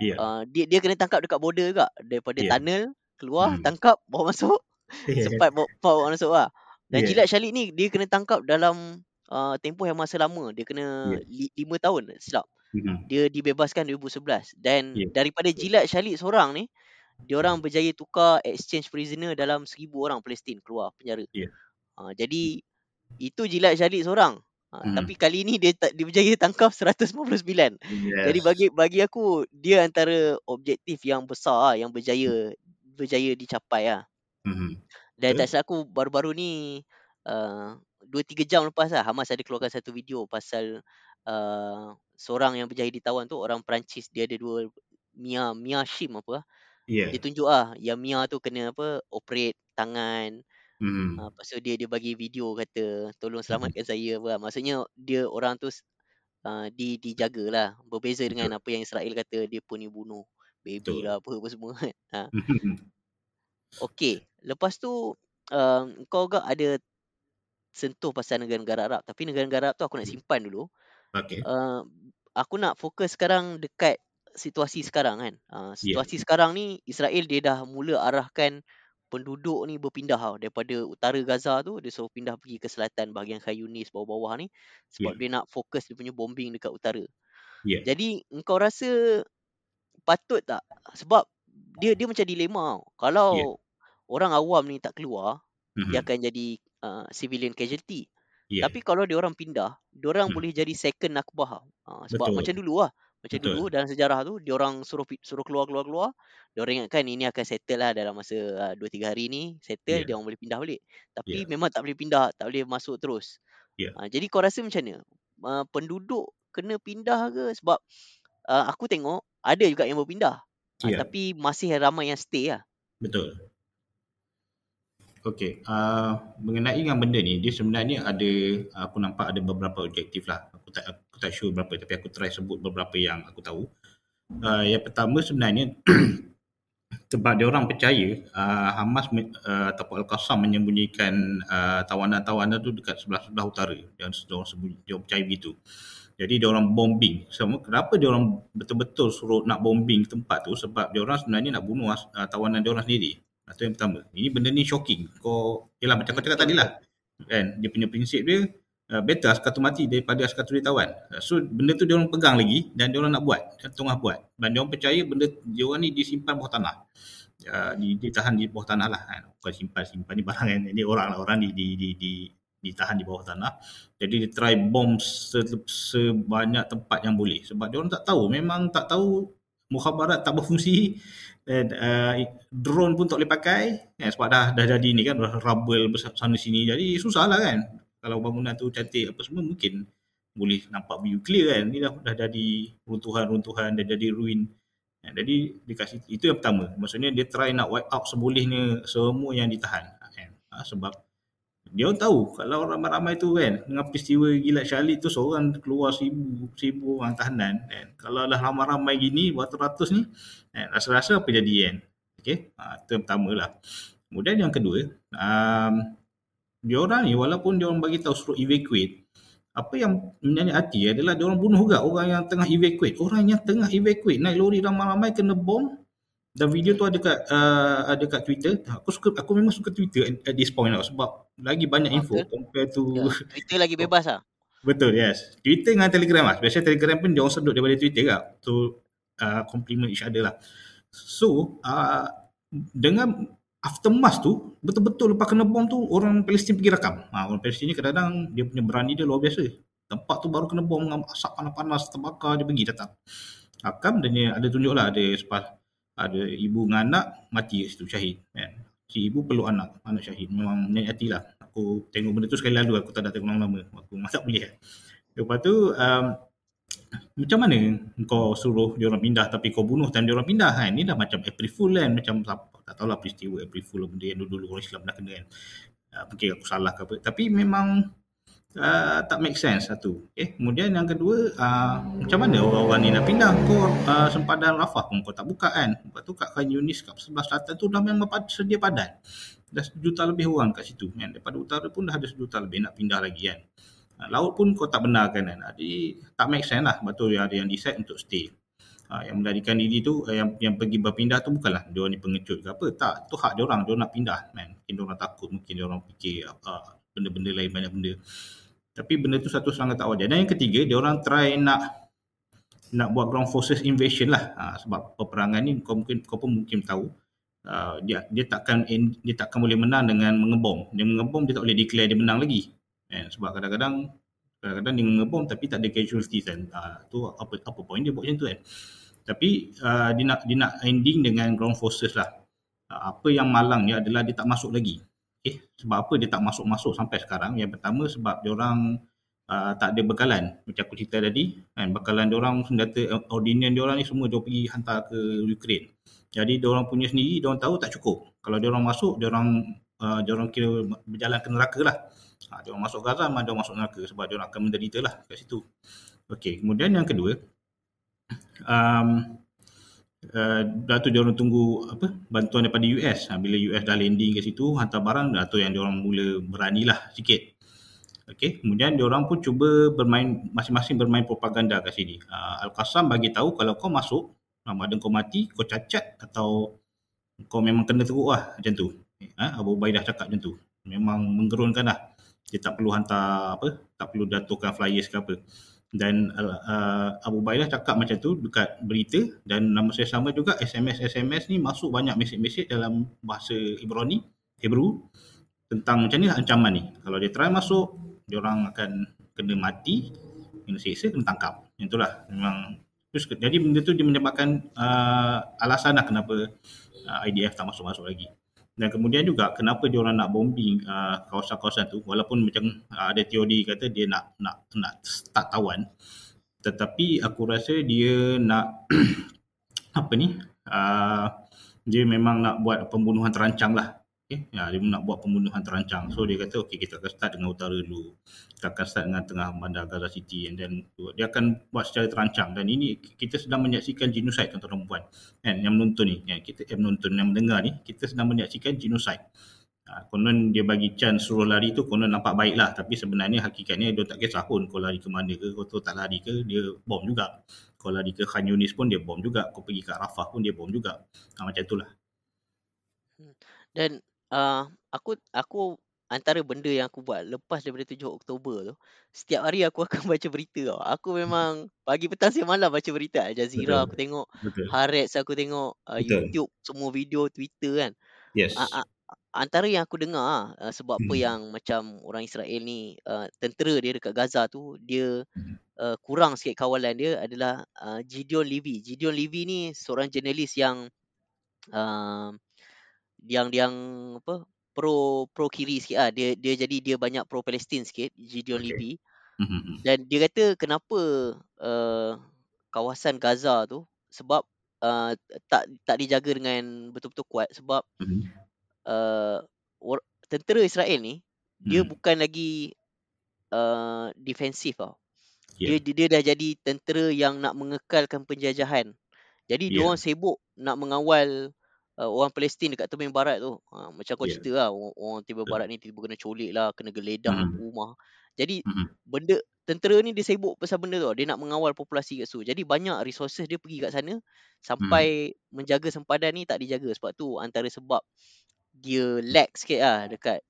Ya. Uh, dia dia kena tangkap dekat border juga daripada Ya. tunnel keluar Hmm. tangkap bawa masuk sempat bawa, bawa masuk lah. Dan Ya. Gilad Shalit ni dia kena tangkap dalam uh, tempoh yang masa lama. Dia kena li, 5 tahun silap. Mhm. Dia dibebaskan 2011 dan Ya. daripada Gilad Shalit seorang ni dia orang berjaya tukar exchange prisoner dalam 1000 orang Palestin keluar penjara. Ya. Uh, jadi itu Gilad Shalit seorang. Uh, Hmm. Tapi kali ni dia tak dia berjaya tangkap 199. Yes. Jadi bagi bagi aku dia antara objektif yang besar lah, yang berjaya berjaya dicapai lah. Mhm. Dan tak aku baru-baru ni uh, 2-3 jam lepas lah Hamas ada keluarkan satu video pasal uh, seorang yang berjaya ditawan tu orang Perancis dia ada dua Mia Mia Shim apa lah. Yeah. Dia tunjuk ah yang Mia tu kena apa operate tangan Mhm. uh, lepas tu dia dia bagi video kata tolong selamatkan saya apa lah. Maksudnya dia orang tu uh, di dijagalah berbeza dengan apa yang Israel kata dia pun ni bunuh baby Betul. lah apa apa semua kan. Ha. Mhm. Okey, lepas tu uh, kau agak ada sentuh pasal negara-negara Arab tapi negara-negara Arab tu aku nak simpan dulu. Okay. Uh, aku nak fokus sekarang dekat situasi sekarang kan. Uh, situasi sekarang ni Israel dia dah mula arahkan penduduk ni berpindah tau daripada utara Gaza tu dia suruh pindah pergi ke selatan bahagian Khan Yunis bawah-bawah ni sebab Ya. dia nak fokus dia punya bombing dekat utara. Ya. Jadi engkau rasa patut tak sebab dia dia macam dilema tau. Kalau Ya. orang awam ni tak keluar dia Mhm. akan jadi uh, civilian casualty. Yeah. Tapi kalau dia orang pindah, dia orang Hmm. boleh jadi second nakbah. Uh, sebab Betul. macam dulu lah. Macam Betul. dulu dalam sejarah tu dia orang suruh suruh keluar keluar keluar. Dia orang ingatkan ini akan settle lah dalam masa uh, 2 3 hari ni, settle Yeah. dia orang boleh pindah balik. Tapi Yeah. memang tak boleh pindah, tak boleh masuk terus. Yeah. Uh, jadi kau rasa macam mana? Uh, penduduk kena pindah ke sebab uh, aku tengok ada juga yang berpindah. Uh, Yeah. tapi masih ramai yang stay lah. Betul. Okey, uh, mengenai dengan benda ni, dia sebenarnya ada, aku nampak ada beberapa objektif lah. Aku tak, aku tak sure berapa, tapi aku try sebut beberapa yang aku tahu. Uh, yang pertama sebenarnya, sebab dia orang percaya uh, Hamas uh, ataupun Al-Qassam menyembunyikan uh, tawanan-tawanan tu dekat sebelah-sebelah utara. Dan dia orang percaya begitu. Jadi dia orang bombing. Semua kenapa dia orang betul-betul suruh nak bombing tempat tu sebab dia orang sebenarnya nak bunuh uh, tawanan dia orang sendiri. Itu yang pertama. Ini benda ni shocking. Kau yalah macam kau cakap tadi lah. Kan dia punya prinsip dia uh, better askar tu mati daripada askar tu ditawan. Uh, so benda tu dia orang pegang lagi dan dia orang nak buat, tengah buat. Dan dia orang percaya benda dia orang ni disimpan bawah tanah. Uh, di, ditahan di bawah tanah lah. Kan. Bukan simpan simpan ni barang. Ini orang lah orang di di di, di ditahan di bawah tanah. Jadi dia try bom se, sebanyak tempat yang boleh. Sebab dia orang tak tahu. Memang tak tahu mukhabarat tak berfungsi dan uh, drone pun tak boleh pakai ya, sebab dah dah jadi ni kan rubble sana sini jadi susah lah kan kalau bangunan tu cantik apa semua mungkin boleh nampak view clear kan. Ni dah, dah jadi runtuhan-runtuhan, dah jadi ruin. Ha, jadi dia kasih, itu yang pertama. Maksudnya dia try nak wipe out sebolehnya semua yang ditahan. Kan? Ha, sebab dia orang tahu kalau ramai-ramai tu kan dengan peristiwa gila Charlie tu seorang keluar seribu, seribu orang tahanan kan. Kalau dah ramai-ramai gini beratus-ratus ni kan, rasa-rasa apa jadi kan. Okay, ha, itu yang pertama lah. Kemudian yang kedua, um, dia orang ni walaupun dia orang bagi tahu suruh evacuate, apa yang menyanyi hati adalah dia orang bunuh juga orang yang tengah evacuate. Orang yang tengah evacuate naik lori ramai-ramai kena bom dan video tu ada kat uh, ada kat Twitter. Aku suka aku memang suka Twitter at, at this point lah sebab lagi banyak info Betul. compare to Ya, Twitter lagi bebas lah. Betul, yes. Twitter dengan Telegram lah. Biasanya Telegram pun dia orang sedut daripada Twitter lah. So, uh, compliment each other lah. So, uh, dengan aftermath tu, betul-betul lepas kena bom tu, orang Palestin pergi rakam. Ha, orang Palestin ni kadang-kadang dia punya berani dia luar biasa. Tempat tu baru kena bom asap panas-panas, terbakar, dia pergi datang. Rakam dan dia ada tunjuk lah, ada sepas, ada ibu dengan anak mati kat situ, syahid. Kan? Si ibu peluk anak, anak syahid. Memang menyayat hati lah. Aku tengok benda tu sekali lalu, aku tak ada tengok lama-lama. Aku tak boleh lah. Lepas tu, um, macam mana kau suruh dia orang pindah tapi kau bunuh dan dia orang pindah kan? Ni dah macam April Fool kan? Macam tak tahulah peristiwa Fool benda yang dulu-dulu orang Islam pernah kena kan. Uh, mungkin aku salah ke apa. Tapi memang uh, tak make sense satu. Okay. Kemudian yang kedua, uh, macam mana orang-orang ni nak pindah? Kau uh, sempadan Rafah pun kau tak buka kan? Lepas tu kat Khan Yunis kat sebelah selatan tu dah memang sedia padat. Dah sejuta lebih orang kat situ kan. Daripada utara pun dah ada sejuta lebih nak pindah lagi kan. Laut pun kau tak benarkan kan. Jadi tak make sense lah. Betul ada yang decide untuk stay. Ha, yang melarikan diri tu uh, yang yang pergi berpindah tu bukanlah dia ni pengecut ke apa. Tak tu hak dia orang. Dia nak pindah man. Mungkin dia orang takut mungkin dia orang fikir uh, benda-benda lain banyak benda. Tapi benda tu satu sangat tak wajar. Dan yang ketiga dia orang try nak nak buat ground forces invasion lah. Ha, sebab peperangan ni kau mungkin kau pun mungkin tahu uh, dia dia takkan dia takkan boleh menang dengan mengebom. Dia mengebom dia tak boleh declare dia menang lagi. Kan sebab kadang-kadang kadang-kadang dia mengebom tapi tak ada casualties kan. Uh, tu apa apa point dia buat macam tu kan tapi uh, dia nak dia nak ending dengan ground forces lah. Uh, apa yang malangnya adalah dia tak masuk lagi. Okay? Sebab apa dia tak masuk-masuk sampai sekarang? Yang pertama sebab dia orang uh, tak ada bekalan. Macam aku cerita tadi, kan bekalan dia orang senjata ordinance dia orang ni semua dia pergi hantar ke Ukraine. Jadi dia orang punya sendiri dia orang tahu tak cukup. Kalau dia orang masuk, dia orang uh, dia orang kira berjalan ke neraka lah. Ha, dia orang masuk Gaza, dia orang masuk neraka sebab dia orang akan menderita lah kat situ. Okey, kemudian yang kedua, um, uh, dah tu dia orang tunggu apa bantuan daripada US ha, bila US dah landing ke situ hantar barang dah tu yang dia orang mula beranilah sikit. Okey kemudian dia orang pun cuba bermain masing-masing bermain propaganda kat sini. Uh, Al-Qassam bagi tahu kalau kau masuk Ramadan kau mati kau cacat atau kau memang kena teruk lah macam tu. Ha, Abu Ubaidah cakap macam tu. Memang menggerunkan lah. Dia tak perlu hantar apa tak perlu datukan flyers ke apa dan uh, Abu Baidah cakap macam tu dekat berita dan nama saya sama juga SMS-SMS ni masuk banyak mesej-mesej dalam bahasa Ibrani, Hebrew tentang macam ni lah ancaman ni. Kalau dia try masuk, dia orang akan kena mati, kena seksa, kena tangkap. Yang itulah memang terus jadi benda tu dia menyebabkan uh, alasan lah kenapa uh, IDF tak masuk-masuk lagi. Dan kemudian juga kenapa dia orang nak bombing uh, kawasan-kawasan tu? Walaupun macam uh, ada teori kata dia nak nak nak start tawan. Tetapi aku rasa dia nak apa ni? Uh, dia memang nak buat pembunuhan terancang lah okay? ya, dia nak buat pembunuhan terancang. So dia kata okay kita akan start dengan utara dulu. Kita akan start dengan tengah bandar Gaza City and then dia akan buat secara terancang. Dan ini kita sedang menyaksikan genocide tuan-tuan dan puan. Kan yang menonton ni yang kita yang menonton yang mendengar ni kita sedang menyaksikan genocide. Ha, konon dia bagi chance suruh lari tu konon nampak baik lah tapi sebenarnya hakikatnya dia tak kisah pun kau lari ke mana ke kau tu tak lari ke dia bom juga. Kau lari ke Khan Yunis pun dia bom juga. Kau pergi ke Rafah pun dia bom juga. Ha, macam itulah. Dan uh, aku aku antara benda yang aku buat lepas daripada 7 Oktober tu setiap hari aku akan baca berita tau. Aku memang pagi petang siang malam baca berita Al Jazeera aku tengok betul Haaretz aku tengok uh, Betul. YouTube semua video Twitter kan yes uh, uh, antara yang aku dengar uh, sebab apa Hmm. yang macam orang Israel ni uh, tentera dia dekat Gaza tu dia uh, kurang sikit kawalan dia adalah uh, Gideon Levy. Gideon Levy ni seorang jurnalis yang uh, yang yang apa pro pro kiri sikit ah dia dia jadi dia banyak pro Palestin sikit Gideon Okay. Levy Mhm. Dan dia kata kenapa uh, kawasan Gaza tu sebab uh, tak tak dijaga dengan betul-betul kuat sebab uh, war- tentera Israel ni dia Hmm. bukan lagi uh, defensif tau. Ya. Dia, dia dah jadi tentera yang nak mengekalkan penjajahan. Jadi Ya. dia orang sibuk nak mengawal uh, orang Palestin dekat tepi barat tu. Ha, macam kau Ya. cerita lah orang, orang tepi Betul. barat ni tiba kena colik lah, kena geledah Mhm. rumah. Jadi Mhm. benda tentera ni dia sibuk pasal benda tu. Dia nak mengawal populasi kat situ. Jadi banyak resources dia pergi kat sana sampai menjaga sempadan ni tak dijaga. Sebab tu antara sebab dia lag sikit lah dekat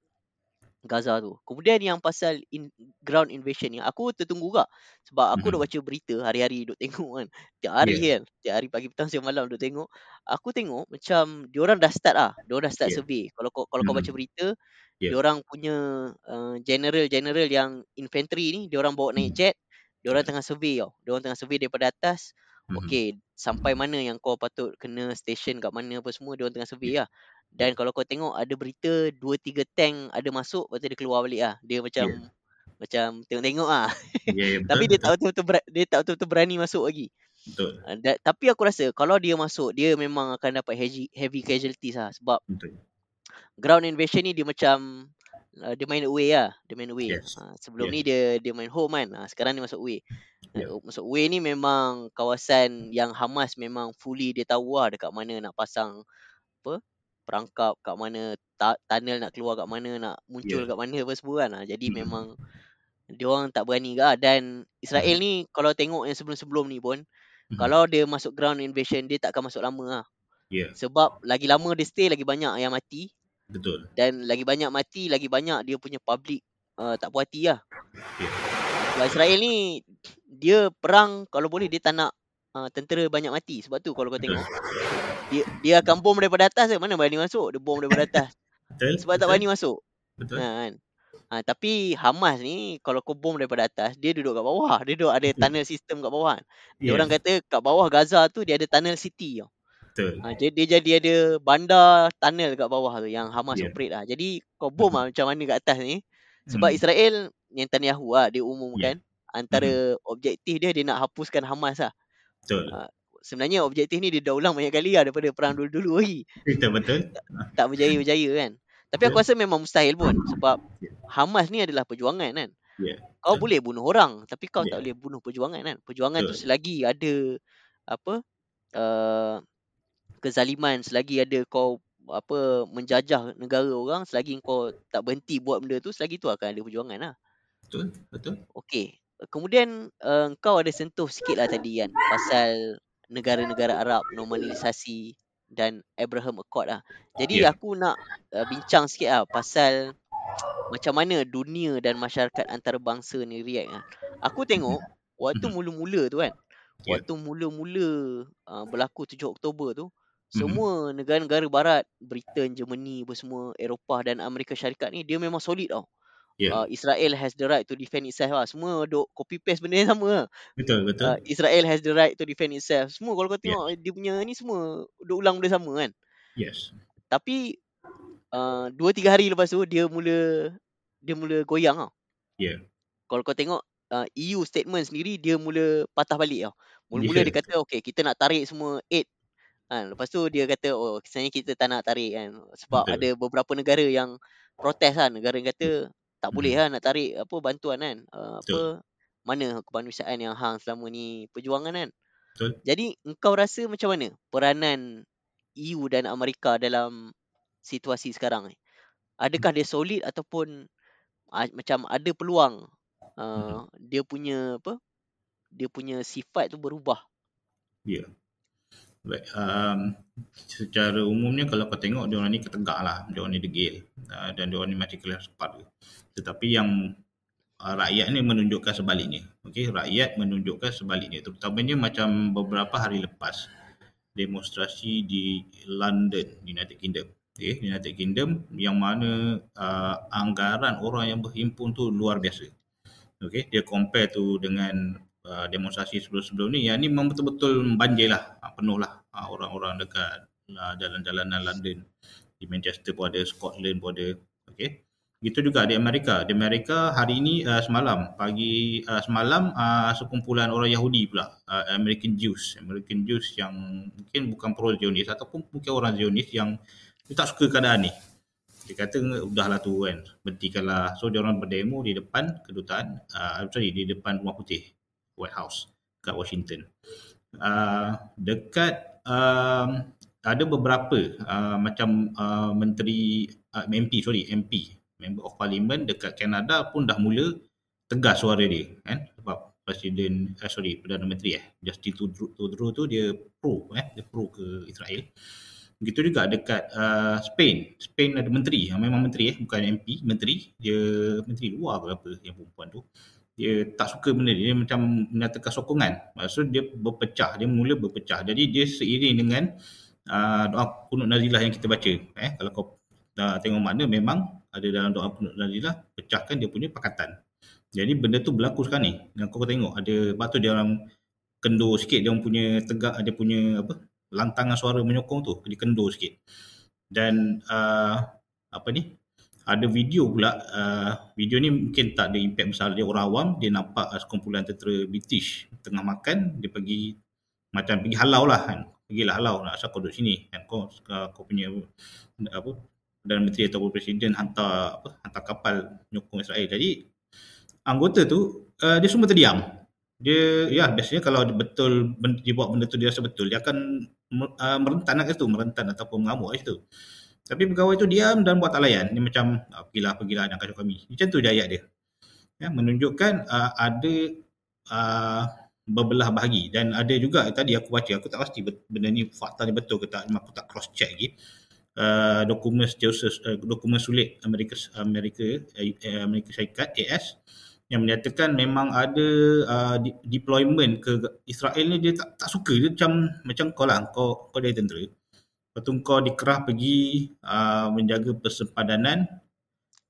Gaza tu. Kemudian yang pasal in, ground invasion ni, aku tertunggu juga. Sebab aku Mhm. dah baca berita hari-hari duk tengok kan. Tiap hari Yeah. kan. Tiap hari pagi petang siang malam duk tengok. Aku tengok macam diorang dah start lah. Diorang dah start Yeah. survey. Kalau kau kalau kau baca berita, Yeah. diorang punya uh, general-general yang infantry ni, diorang bawa naik jet. Diorang tengah survey tau. Diorang tengah survey daripada atas. Mhm. Okay, sampai mana yang kau patut kena station kat mana apa semua, diorang tengah survey lah. Dan kalau kau tengok ada berita 2-3 tank ada masuk, lepas tu dia keluar balik lah. Dia macam Yeah. macam tengok-tengok ah. Ya, ya, Tapi betul, dia tak betul-betul ber- dia tak betul-betul berani masuk lagi. Betul. Uh, da- tapi aku rasa kalau dia masuk, dia memang akan dapat heavy, heavy casualties lah. Sebab Betul. ground invasion ni dia macam uh, dia main away lah. Dia main away. Yes. Uh, sebelum Yes. ni dia dia main home kan. Uh, sekarang dia masuk away. Yeah. Uh, masuk away ni memang kawasan yang Hamas memang fully dia tahu lah dekat mana nak pasang apa perangkap kat mana ta- tunnel nak keluar kat mana nak muncul Yeah. kat mana apa semua kan. Ah, Jadi Mhm. memang dia orang tak berani ke ah. dan Israel Mhm. ni kalau tengok yang sebelum-sebelum ni pun Mhm. kalau dia masuk ground invasion dia tak akan masuk lama lah. Ya, Sebab lagi lama dia stay lagi banyak yang mati betul. dan lagi banyak mati lagi banyak dia punya public uh, tak puas hati lah. Ya. Sebab Israel ni dia perang kalau boleh dia tak nak uh, tentera banyak mati. Sebab tu kalau kau tengok dia dia akan bom daripada atas je. Mana berani masuk? Dia bom daripada atas. Betul. Sebab tak betul, berani masuk. Betul. Ha, kan? Ha, tapi Hamas ni kalau kau bom daripada atas, dia duduk kat bawah. Dia duduk ada tunnel system kat bawah. Dia Yes. orang kata kat bawah Gaza tu dia ada tunnel city tau. Betul. Ha, dia, dia jadi ada bandar tunnel kat bawah tu yang Hamas Yeah. operate lah. Jadi kau bom lah macam mana kat atas ni. Sebab Hmm. Israel yang Netanyahu lah dia umumkan antara Mm-hmm. objektif dia dia nak hapuskan Hamas lah. Betul. Ha, sebenarnya objektif ni dia dah ulang banyak kali lah daripada perang dulu-dulu lagi. Betul betul. Tak berjaya-berjaya kan. Tapi aku rasa memang mustahil pun sebab. Hamas ni adalah perjuangan kan. Ya. Kau boleh bunuh orang tapi kau tak Ya. boleh bunuh perjuangan kan. Perjuangan tu Betul. selagi ada apa uh, kezaliman, selagi ada kau apa menjajah negara orang, selagi kau tak berhenti buat benda tu, selagi tu akan ada perjuangan lah. Betul. Betul. Okey. Kemudian uh, kau ada sentuh sikit lah tadi kan pasal negara-negara Arab normalisasi dan Abraham Accord lah. Jadi Ya. aku nak uh, bincang sikit lah pasal macam mana dunia dan masyarakat antarabangsa ni react lah. Aku tengok waktu Mhm. mula-mula tu kan. Ya. Waktu mula-mula uh, berlaku 7 Oktober tu, Mhm. semua negara-negara barat, Britain, Germany apa semua, Eropah dan Amerika Syarikat ni dia memang solid tau. Ya. Uh, Israel has the right to defend itself lah. Semua duk copy paste benda yang sama lah. Betul betul. Uh, Israel has the right to defend itself. Semua kalau kau Ya. tengok dia punya ni semua duk ulang benda sama kan. Yes. Tapi uh, 2 3 hari lepas tu dia mula dia mula goyang tau. Ya. Kalau kau tengok uh, EU statement sendiri dia mula patah balik tau. Mula-mula Ya. dia kata okey kita nak tarik semua aid kan. Lepas tu dia kata oh sebenarnya kita tak nak tarik kan. Sebab Betul. ada beberapa negara yang protes kan. Negara yang kata tak boleh Mhm. lah nak tarik apa bantuan kan. Uh, apa mana kemanusiaan yang hang selama ni perjuangan kan. Betul. Jadi engkau rasa macam mana peranan EU dan Amerika dalam situasi sekarang ni? Adakah dia solid ataupun uh, macam ada peluang uh, dia punya apa? Dia punya sifat tu berubah. Ya. Baik, um, secara umumnya kalau kau tengok dia orang ni ketegak lah, dia orang ni degil uh, dan dia orang ni macam kelas cepat. Tetapi yang uh, rakyat ni menunjukkan sebaliknya. Okey, rakyat menunjukkan sebaliknya. Terutamanya macam beberapa hari lepas demonstrasi di London, United Kingdom. Okey, United Kingdom yang mana uh, anggaran orang yang berhimpun tu luar biasa. Okey, dia compare tu dengan uh, demonstrasi sebelum-sebelum ni yang ni memang betul-betul banjir lah, uh, penuh lah uh, orang-orang dekat uh, jalan-jalanan London. Di Manchester pun ada, Scotland pun ada. Okey. Gitu juga di Amerika. Di Amerika hari ini uh, semalam pagi uh, semalam uh, sekumpulan orang Yahudi pula uh, American Jews, American Jews yang mungkin bukan pro Zionis ataupun mungkin orang Zionis yang tak suka keadaan ni. Dia kata udahlah tu kan, berhentikanlah. So dia orang berdemo di depan kedutaan, uh, sorry di depan Rumah Putih, White House kat Washington. Uh, dekat um, ada beberapa uh, macam uh, menteri uh, MP sorry MP member of parliament dekat Canada pun dah mula tegas suara dia kan? Sebab presiden eh, sorry perdana menteri eh Justin Trudeau tu dia pro eh dia pro ke Israel. Begitu juga dekat uh, Spain. Spain ada menteri yang memang menteri eh bukan MP menteri. Dia menteri luar ke apa yang perempuan tu dia tak suka benda dia, dia macam menyatakan sokongan maksud dia berpecah dia mula berpecah jadi dia seiring dengan uh, doa kunut nazilah yang kita baca eh kalau kau uh, tengok makna memang ada dalam doa penuh nazilah pecahkan dia punya pakatan. Jadi benda tu berlaku sekarang ni. Dan kau tengok ada sebab tu dia orang kendur sikit dia orang punya tegak dia punya apa lantangan suara menyokong tu dia kendur sikit. Dan uh, apa ni? Ada video pula uh, video ni mungkin tak ada impact besar dia orang awam dia nampak uh, sekumpulan tentera British tengah makan dia pergi macam pergi halau lah kan pergilah halau nak asal kau duduk sini kan kau, kau punya apa Perdana Menteri ataupun Presiden hantar apa, hantar kapal menyokong Israel. Jadi anggota tu uh, dia semua terdiam. Dia ya biasanya kalau dia betul dia buat benda tu dia rasa betul dia akan uh, merentan kat situ, merentan ataupun mengamuk kat situ. Tapi pegawai tu diam dan buat tak layan. Dia macam ah, pergilah pergilah nak kacau kami. Macam tu dia ayat dia. Ya, menunjukkan uh, ada uh, berbelah bahagi dan ada juga tadi aku baca aku tak pasti benda ni fakta ni betul ke tak aku tak cross check lagi uh, dokumen setiausaha uh, dokumen sulit Amerika Amerika uh, Amerika Syarikat AS yang menyatakan memang ada uh, deployment ke Israel ni dia tak, tak suka dia macam macam kau lah kau kau dari tentera lepas tu kau dikerah pergi uh, menjaga persempadanan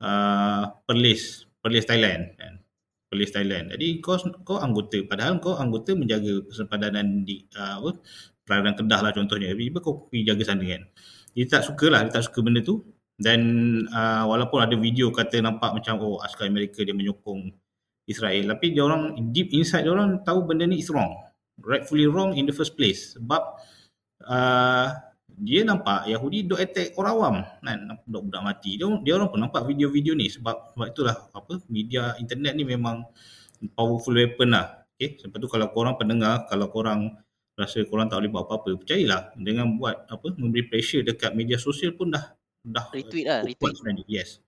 uh, Perlis Perlis Thailand kan Perlis Thailand jadi kau kau anggota padahal kau anggota menjaga persempadanan di uh, apa perairan Kedah lah contohnya tapi kau pergi jaga sana kan dia tak suka lah, dia tak suka benda tu. Dan uh, walaupun ada video kata nampak macam oh askar Amerika dia menyokong Israel. Tapi dia orang deep inside dia orang tahu benda ni is wrong. Rightfully wrong in the first place. Sebab uh, dia nampak Yahudi duk attack orang awam kan? Budak-budak mati. Dia, dia orang pun nampak video-video ni. Sebab sebab itulah apa media internet ni memang powerful weapon lah. Okey? Sebab tu kalau korang pendengar kalau korang rasa korang tak boleh buat apa-apa percayalah. Dengan buat apa memberi pressure dekat media sosial pun dah dah retweet lah retweet. sebenarnya. yes.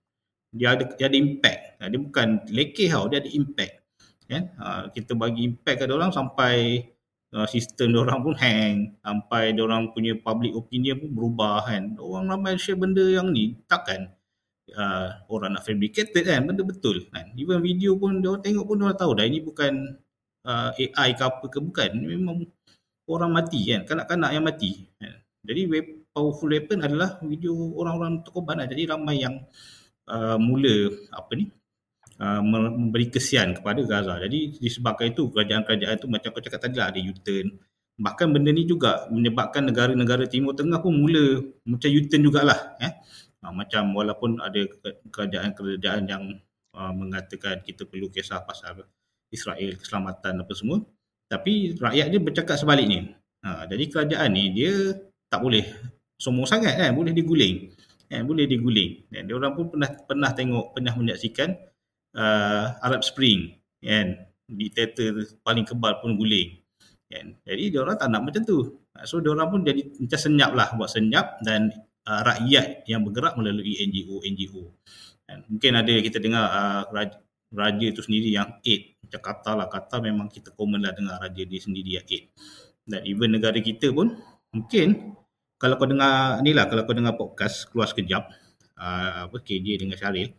Dia ada dia ada impact. Dia bukan lekeh tau dia ada impact. Kan? Ha, kita bagi impact kat orang sampai uh, sistem dia orang pun hang. Sampai dia orang punya public opinion pun berubah kan. Orang ramai share benda yang ni. Takkan uh, orang nak fabricated kan? Benda betul kan? Even video pun dia orang tengok pun dia orang tahu dah ini bukan uh, AI ke apa ke bukan. Memang orang mati kan, kanak-kanak yang mati. Kan? Jadi powerful weapon adalah video orang-orang terkorban lah. Jadi ramai yang uh, mula apa ni uh, memberi kesian kepada Gaza. Jadi disebabkan itu kerajaan-kerajaan itu macam kau cakap tadi lah ada U-turn. Bahkan benda ni juga menyebabkan negara-negara Timur Tengah pun mula macam U-turn jugalah. Eh? Uh, macam walaupun ada kerajaan-kerajaan yang uh, mengatakan kita perlu kisah pasal Israel, keselamatan apa semua. Tapi rakyat dia bercakap sebaliknya. Ha, jadi kerajaan ni dia tak boleh sombong sangat kan, boleh diguling. Kan, boleh diguling. Dan dia orang pun pernah pernah tengok, pernah menyaksikan uh, Arab Spring kan. Diktator paling kebal pun guling. Kan. Jadi dia orang tak nak macam tu. Ha, so dia orang pun jadi macam senyap lah buat senyap dan uh, rakyat yang bergerak melalui NGO NGO. Kan. Mungkin ada kita dengar uh, raja, raja tu sendiri yang aid macam kata lah kata memang kita common lah dengar raja dia sendiri aid dan even negara kita pun mungkin kalau kau dengar ni lah kalau kau dengar podcast keluar sekejap uh, apa KJ dengan Syaril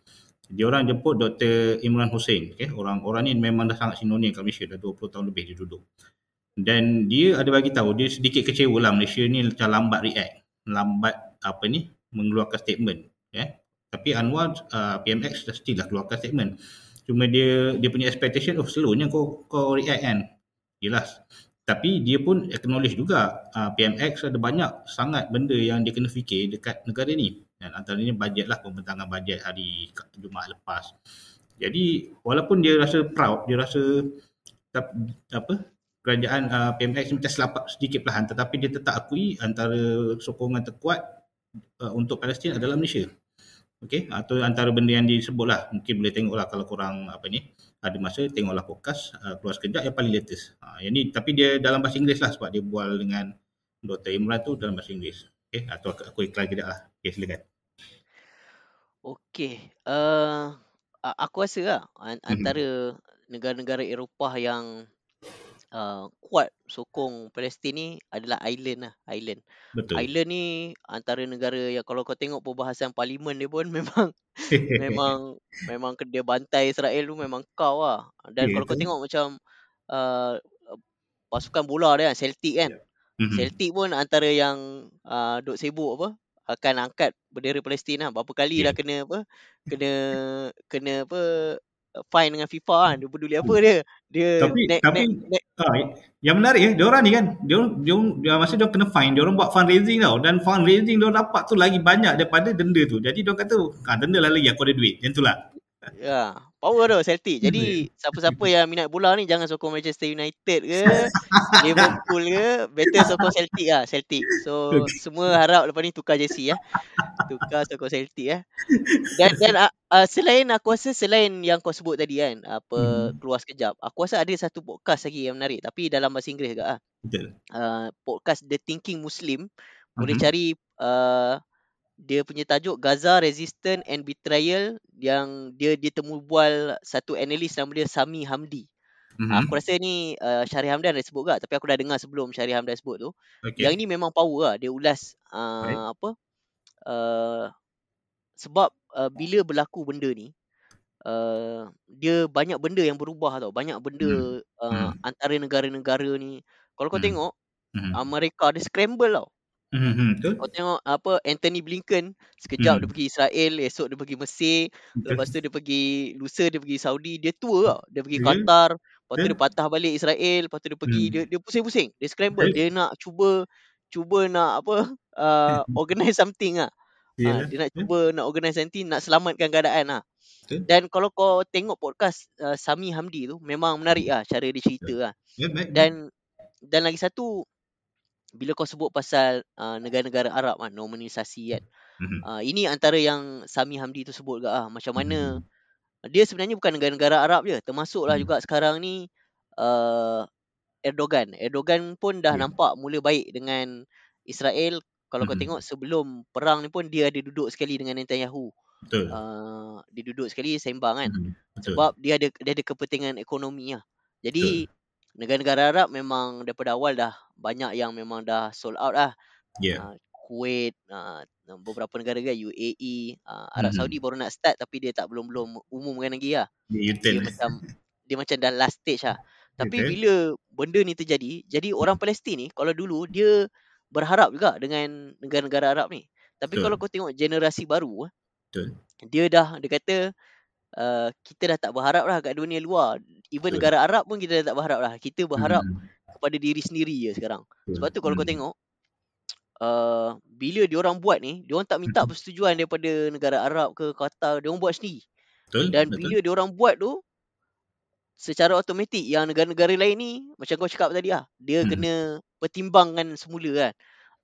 dia orang jemput Dr. Imran Hussein okay? orang orang ni memang dah sangat sinonim kat Malaysia dah 20 tahun lebih dia duduk dan dia ada bagi tahu dia sedikit kecewa lah Malaysia ni macam lambat react lambat apa ni mengeluarkan statement okay? tapi Anwar uh, PMX dah still lah keluarkan statement cuma dia dia punya expectation oh slownya kau kau react kan jelas tapi dia pun acknowledge juga uh, PMX ada banyak sangat benda yang dia kena fikir dekat negara ni Dan antaranya bajet lah pembentangan bajet hari Jumaat lepas. Jadi walaupun dia rasa proud, dia rasa apa kerajaan uh, PMX macam selapak sedikit perlahan tetapi dia tetap akui antara sokongan terkuat uh, untuk Palestin adalah Malaysia. Okey, atau antara benda yang disebutlah mungkin boleh tengoklah kalau kurang apa ni ada masa tengoklah podcast uh, keluar sekejap yang paling latest. Ha, yang ni tapi dia dalam bahasa Inggeris lah sebab dia bual dengan Dr. Imran tu dalam bahasa Inggeris. Okey, atau aku, aku iklan kejap lah. Okey, silakan. Okey, uh, aku rasa lah mhm. antara mm-hmm. negara-negara Eropah yang uh, kuat sokong Palestin ni adalah island lah, island. Betul. Island ni antara negara yang kalau kau tengok perbahasan parlimen dia pun memang memang memang dia bantai Israel tu memang kau lah. Dan yeah, kalau kau tengok macam uh, pasukan bola dia kan, Celtic kan. Yeah. Mm-hmm. Celtic pun antara yang uh, duk sibuk apa akan angkat bendera Palestin lah. Berapa kali yeah. dah kena apa? Kena kena apa? fine dengan FIFA kan dia peduli apa dia dia tapi naik, tapi naik, naik. Ah, yang menarik ya dia orang ni kan dia dia, masa dia kena fine dia orang buat fundraising tau dan fundraising dia dapat tu lagi banyak daripada denda tu jadi dia kata ah denda lah lagi aku ada duit macam itulah ya power tu Celtic. Jadi siapa-siapa yang minat bola ni jangan sokong Manchester United ke Liverpool ke better sokong Celtic lah Celtic. So semua harap lepas ni tukar jersey ya. Tukar sokong Celtic ya. Dan dan uh, selain aku rasa selain yang kau sebut tadi kan apa hmm. keluar sekejap aku rasa ada satu podcast lagi yang menarik tapi dalam bahasa Inggeris juga ah. Uh, podcast The Thinking Muslim. Boleh uh-huh. cari uh, dia punya tajuk Gaza Resistance and Betrayal yang dia dia temu bual satu analis nama dia Sami Hamdi. Mm-hmm. Aku rasa ni uh, Syarif Hamdan dah sebut gak tapi aku dah dengar sebelum Syarif Hamdan sebut tu. Okay. Yang ni memang power lah dia ulas uh, right. apa uh, sebab uh, bila berlaku benda ni uh, dia banyak benda yang berubah tau. Banyak benda mm. uh, mm. antara negara-negara ni. Kalau kau mm. tengok mm. Amerika dia scramble tau. Mm-hmm, betul. Kau tengok apa Anthony Blinken sekejap mm. dia pergi Israel, esok dia pergi Mesir, betul. lepas tu dia pergi lusa dia pergi Saudi, dia tour tau. Dia pergi yeah. Qatar, lepas tu yeah. dia patah balik Israel, lepas tu dia pergi mm. dia dia pusing-pusing, dia scramble, yeah. dia nak cuba cuba nak apa uh, organize something ah. Yeah. Uh, dia nak cuba yeah. nak organize something nak selamatkan keadaan ah. Betul. Dan kalau kau tengok podcast uh, Sami Hamdi tu memang menarik ah cara dia cerita ah. Yeah, dan dan lagi satu bila kau sebut pasal uh, negara-negara Arab kan normalisasi kan mm-hmm. uh, ini antara yang Sami Hamdi tu sebut juga ah macam mana mm-hmm. dia sebenarnya bukan negara-negara Arab je termasuklah mm-hmm. juga sekarang ni uh, Erdogan Erdogan pun dah yeah. nampak mula baik dengan Israel kalau mm-hmm. kau tengok sebelum perang ni pun dia ada duduk sekali dengan Netanyahu betul uh, dia duduk sekali sembang kan mm-hmm. sebab dia ada dia ada kepentingan ekonomi lah jadi betul negara-negara Arab memang daripada awal dah banyak yang memang dah sold out lah. Yeah. Uh, Kuwait, uh, beberapa negara kan UAE, uh, Arab mm-hmm. Saudi baru nak start tapi dia tak belum-belum umumkan lagi lah. Yeah, dia macam dia macam dah last stage lah. Tapi okay. bila benda ni terjadi, jadi orang Palestin ni kalau dulu dia berharap juga dengan negara-negara Arab ni. Tapi Betul. kalau kau tengok generasi baru, Betul. dia dah dia kata uh, kita dah tak berharap lah kat dunia luar even Betul. negara Arab pun kita dah tak berharap lah. Kita berharap hmm. kepada diri sendiri je sekarang. Betul. Sebab tu kalau hmm. kau tengok, uh, bila diorang buat ni, diorang tak minta hmm. persetujuan daripada negara Arab ke Qatar, diorang buat sendiri. Betul. Dan Betul. bila diorang buat tu, secara automatik yang negara-negara lain ni, macam kau cakap tadi lah, dia hmm. kena pertimbangkan semula kan.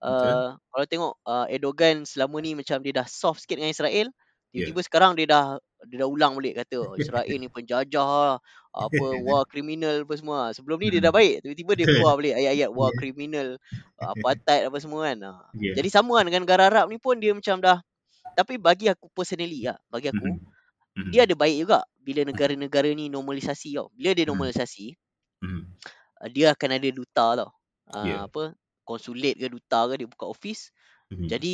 Uh, kalau tengok uh, Erdogan selama ni macam dia dah soft sikit dengan Israel, tiba-tiba yeah. sekarang dia dah dia dah ulang balik kata oh, Israel ni penjajah lah, apa war kriminal apa semua. Sebelum ni dia dah baik, tiba-tiba dia keluar balik ayat-ayat war kriminal, apartheid apa semua kan. Yeah. Jadi sama lah dengan negara Arab ni pun dia macam dah tapi bagi aku personally lah, bagi aku mm-hmm. dia ada baik juga bila negara-negara ni normalisasi tau. Bila dia mm-hmm. normalisasi, mm-hmm. dia akan ada duta tau. Yeah. apa konsulat ke duta ke dia buka office. Mm-hmm. Jadi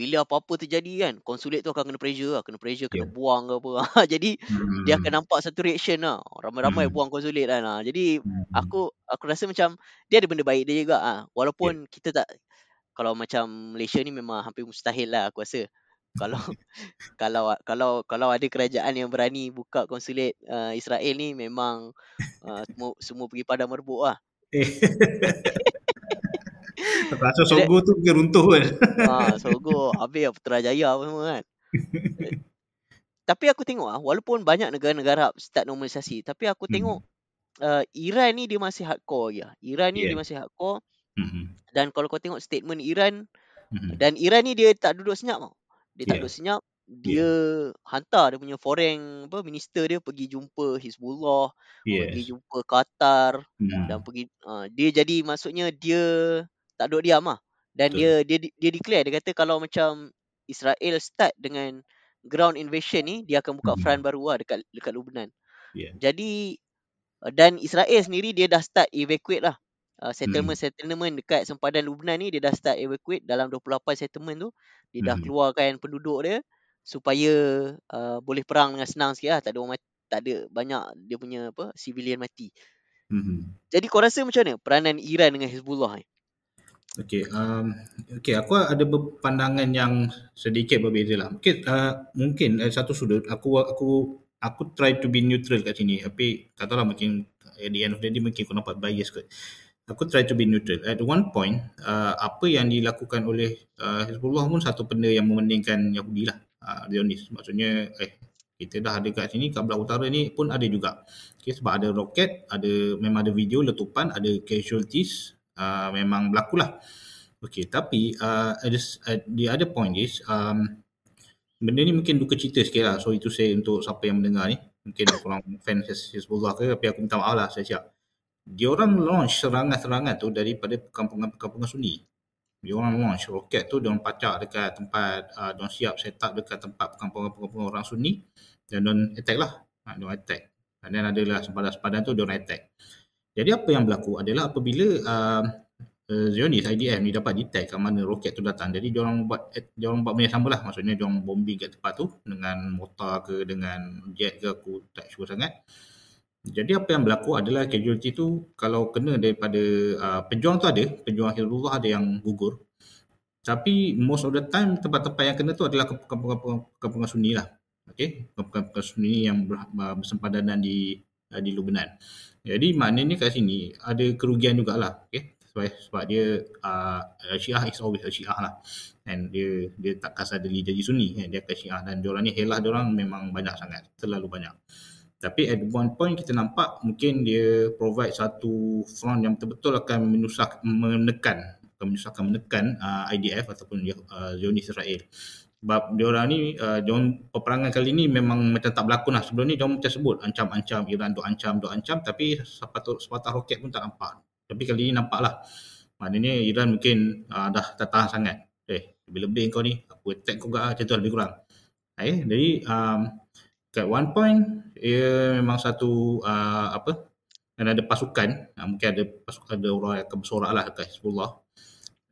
bila apa-apa terjadi kan konsulat tu akan kena pressure lah kena pressure kena yeah. buang ke apa jadi hmm. dia akan nampak satu reaction lah ramai-ramai hmm. buang konsulat kan lah. jadi hmm. aku aku rasa macam dia ada benda baik dia juga ah walaupun yeah. kita tak kalau macam Malaysia ni memang hampir mustahil lah aku rasa kalau kalau kalau kalau ada kerajaan yang berani buka konsulat uh, Israel ni memang uh, semua semua pergi padang merbuk lah Aku rasa Sogo tu mungkin runtuh kan. Ah, Sogo habis lah Putrajaya apa semua kan. Tapi aku tengok ah walaupun banyak negara-negara start normalisasi tapi aku Hmm. tengok uh, Iran ni dia masih hardcore lah. Iran ni Yeah. dia masih hardcore Mhm. dan kalau kau tengok statement Iran Mhm. dan Iran ni dia tak duduk senyap tau. Dia tak Yeah. duduk senyap. Dia hantar dia punya foreign apa minister dia pergi jumpa Hizbullah, pergi Yes. jumpa Qatar dan Mhm. pergi uh, dia jadi maksudnya dia tak duduk diam lah. Dan Betul. dia dia dia declare dia kata kalau macam Israel start dengan ground invasion ni dia akan buka Mhm. front baru lah dekat dekat Lebanon. Yeah. Jadi uh, dan Israel sendiri dia dah start evacuate lah. Uh, Mhm. settlement-settlement dekat sempadan Lebanon ni dia dah start evacuate dalam 28 settlement tu dia dah Mhm. keluarkan penduduk dia supaya uh, boleh perang dengan senang sikit lah tak ada orang mati, tak ada banyak dia punya apa civilian mati. Mhm. Jadi kau rasa macam mana peranan Iran dengan Hezbollah ni? Okey, um, okey aku ada pandangan yang sedikit berbeza lah. Mungkin uh, mungkin dari satu sudut aku aku aku try to be neutral kat sini tapi tak tahu lah mungkin at the end of the day mungkin kau nampak bias kot. Aku try to be neutral. At one point, uh, apa yang dilakukan oleh uh, Hezbollah pun satu benda yang mementingkan Yahudi lah. Uh. Maksudnya, eh, kita dah ada kat sini, kat belah utara ni pun ada juga. Okay, sebab ada roket, ada memang ada video letupan, ada casualties, uh, memang berlaku lah. Okay, tapi uh, the, other point is, um, benda ni mungkin duka cita sikit lah. So itu saya untuk siapa yang mendengar ni. Mungkin korang fans Hezbollah ke, tapi aku minta maaf lah, saya siap. Dia orang launch serangan-serangan tu daripada perkampungan-perkampungan sunni. Dia orang launch roket tu, dia orang pacak dekat tempat, uh, dia orang siap set up dekat tempat perkampungan-perkampungan orang sunni dan dia orang attack lah. Ha, dia orang attack. Dan adalah sempadan-sempadan tu dia orang attack. Jadi apa yang berlaku adalah apabila uh, uh, Zionis IDF ni dapat detect kat mana roket tu datang. Jadi dia orang buat eh, dia orang buat benda sama lah. Maksudnya dia orang bombing kat tempat tu dengan mortar ke dengan jet ke aku tak sure sangat. Jadi apa yang berlaku adalah casualty tu kalau kena daripada uh, pejuang tu ada, pejuang Hizbullah ada yang gugur. Tapi most of the time tempat-tempat yang kena tu adalah kampungan-kampungan sunni lah. Okay, kampungan-kampungan sunni yang ber, bersempadanan di uh, di Lebanon. Jadi maknanya kat sini ada kerugian jugalah. Okay, sebab, sebab dia uh, Syiah is always a Syiah lah. And dia dia tak kasadali jadi sunni. Kan? Dia akan Syiah dan diorang ni helah diorang memang banyak sangat. Terlalu banyak. Tapi at one point kita nampak mungkin dia provide satu front yang betul-betul akan menyusah, menekan akan menekan uh, IDF ataupun uh, Zionis Israel. Sebab diorang ni, uh, peperangan kali ni memang macam tak berlakon lah. Sebelum ni diorang macam sebut ancam-ancam Iran duk ancam, duk ancam tapi sepatut, sepatah roket pun tak nampak. Tapi kali ni nampak lah. Maknanya Iran mungkin uh, dah tak tahan sangat. Eh, lebih-lebih kau ni, aku attack kau gak macam tu lebih kurang. Eh, jadi um, kat one point ia memang satu uh, apa dan ada pasukan uh, mungkin ada pasukan ada orang yang akan bersorak lah dekat Hezbollah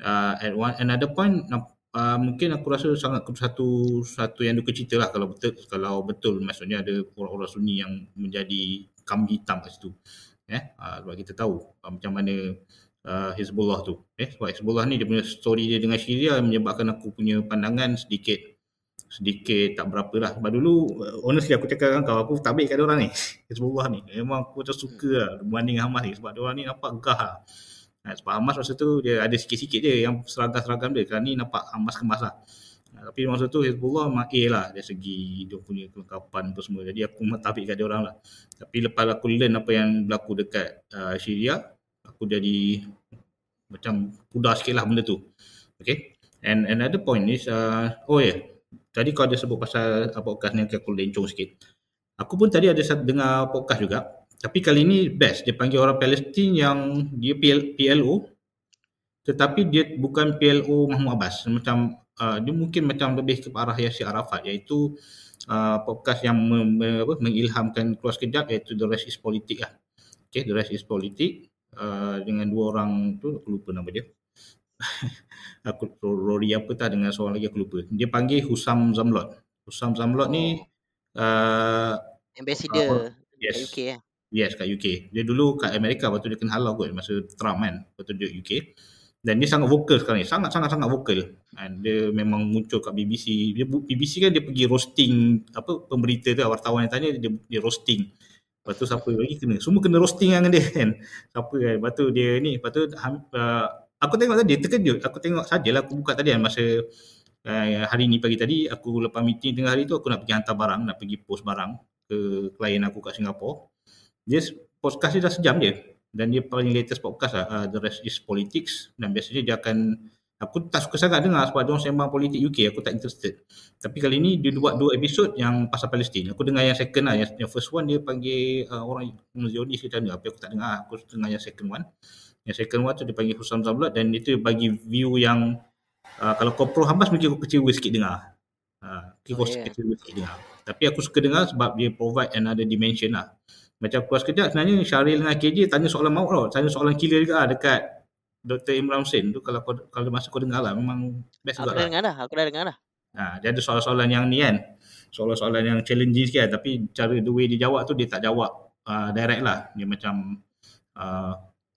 uh, at one another point uh, mungkin aku rasa sangat satu satu yang duka cita lah kalau betul kalau betul. Maksudnya ada orang-orang sunni yang menjadi kambing hitam kat situ. Eh uh, sebab kita tahu uh, macam mana uh, Hezbollah tu. Eh sebab Hezbollah ni dia punya story dia dengan Syria menyebabkan aku punya pandangan sedikit sedikit tak berapa lah. Sebab dulu honestly aku cakap dengan kau aku tak baik kat orang ni Hezbollah ni. Memang aku macam suka lah berbanding Hamas ni. Sebab orang ni nampak gah lah ha, sebab Hamas masa tu dia ada sikit-sikit je yang seragam-seragam dia. Kerana ni nampak Hamas kemas lah. Ha, tapi masa tu Hezbollah A lah dari segi dia punya kelengkapan apa semua. Jadi aku kat dia orang lah. Tapi lepas aku learn apa yang berlaku dekat uh, Syria aku jadi macam pudar sikit lah benda tu. Okay? And another point is uh, oh yeah. Tadi kau ada sebut pasal podcast ni aku lencong sikit. Aku pun tadi ada dengar podcast juga. Tapi kali ni best. Dia panggil orang Palestin yang dia PL, PLO. Tetapi dia bukan PLO Mahmud Abbas. Macam uh, dia mungkin macam lebih ke arah Yasir Arafat. Iaitu uh, podcast yang me, me, apa, mengilhamkan keluar sekejap iaitu The Rest is Politik lah. Okay, The Rest is Politik. Uh, dengan dua orang tu, aku lupa nama dia aku Rory apa tak dengan seorang lagi aku lupa. Dia panggil Husam Zamlot. Husam Zamlot oh. ni uh, ambassador uh, yes. UK eh. Yes, kat UK. Dia dulu kat Amerika lepas tu dia kena halau kot masa Trump kan. Lepas tu dia UK. Dan dia sangat vokal sekarang ni. Sangat-sangat-sangat vokal. And dia memang muncul kat BBC. Dia, BBC kan dia pergi roasting apa pemberita tu wartawan yang tanya dia, dia roasting. Lepas tu siapa lagi kena. Semua kena roasting dengan dia kan. Siapa kan. Lepas tu dia ni. Lepas tu uh, aku tengok tadi terkejut. Aku tengok sajalah aku buka tadi kan masa uh, hari ni pagi tadi aku lepas meeting tengah hari tu aku nak pergi hantar barang, nak pergi post barang ke klien aku kat Singapura. Dia podcast dia dah sejam je. Dan dia paling latest podcast lah uh, The Rest is Politics. Dan biasanya dia akan aku tak suka sangat dengar sebab dia orang sembang politik UK aku tak interested. Tapi kali ni dia buat dua episod yang pasal Palestin. Aku dengar yang second lah yang, yang first one dia panggil uh, orang Zionis kita dengar tapi aku tak dengar. Aku dengar yang second one. Yang second one tu dia panggil Husam Zamlat dan itu bagi view yang uh, kalau kau pro Hamas mungkin aku kecewa sikit dengar. Uh, aku oh, yeah. kecewa sikit dengar. Tapi aku suka dengar sebab dia provide another dimension lah macam puas kejap sebenarnya Syaril dengan KJ tanya soalan maut tau tanya soalan killer juga lah dekat Dr. Imran Hussein tu kalau kau, kalau masa kau dengar lah memang best aku juga dah lah. dengar dah aku dah dengar dah ha, dia ada soalan-soalan yang ni kan soalan-soalan yang challenging sikit lah. tapi cara the way dia jawab tu dia tak jawab uh, direct lah dia macam uh,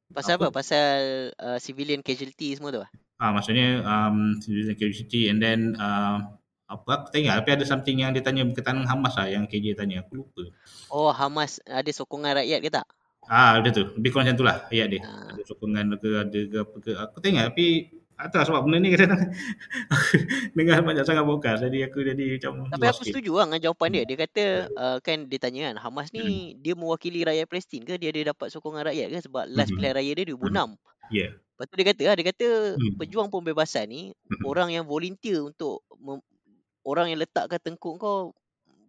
pasal apa, apa? pasal uh, civilian casualty semua tu lah Ah, maksudnya um, civilian casualty and then uh, apa aku tak ingat tapi ada something yang dia tanya berkaitan dengan Hamas lah yang KJ tanya aku lupa oh Hamas ada sokongan rakyat ke tak ah ada tu lebih kurang macam tu lah ayat dia ah. ada sokongan ke ada ke apa ke aku ingat tapi tak tahu sebab benda ni kadang dengar banyak sangat podcast jadi aku jadi macam tapi aku sikit. setuju lah dengan jawapan dia dia kata uh, kan dia tanya kan Hamas ni hmm. dia mewakili rakyat Palestin ke dia ada dapat sokongan rakyat ke sebab last hmm. pilihan raya dia 2006 hmm. yeah. Lepas tu dia kata lah, dia kata hmm. pejuang pembebasan ni hmm. orang yang volunteer untuk orang yang letakkan tengkuk kau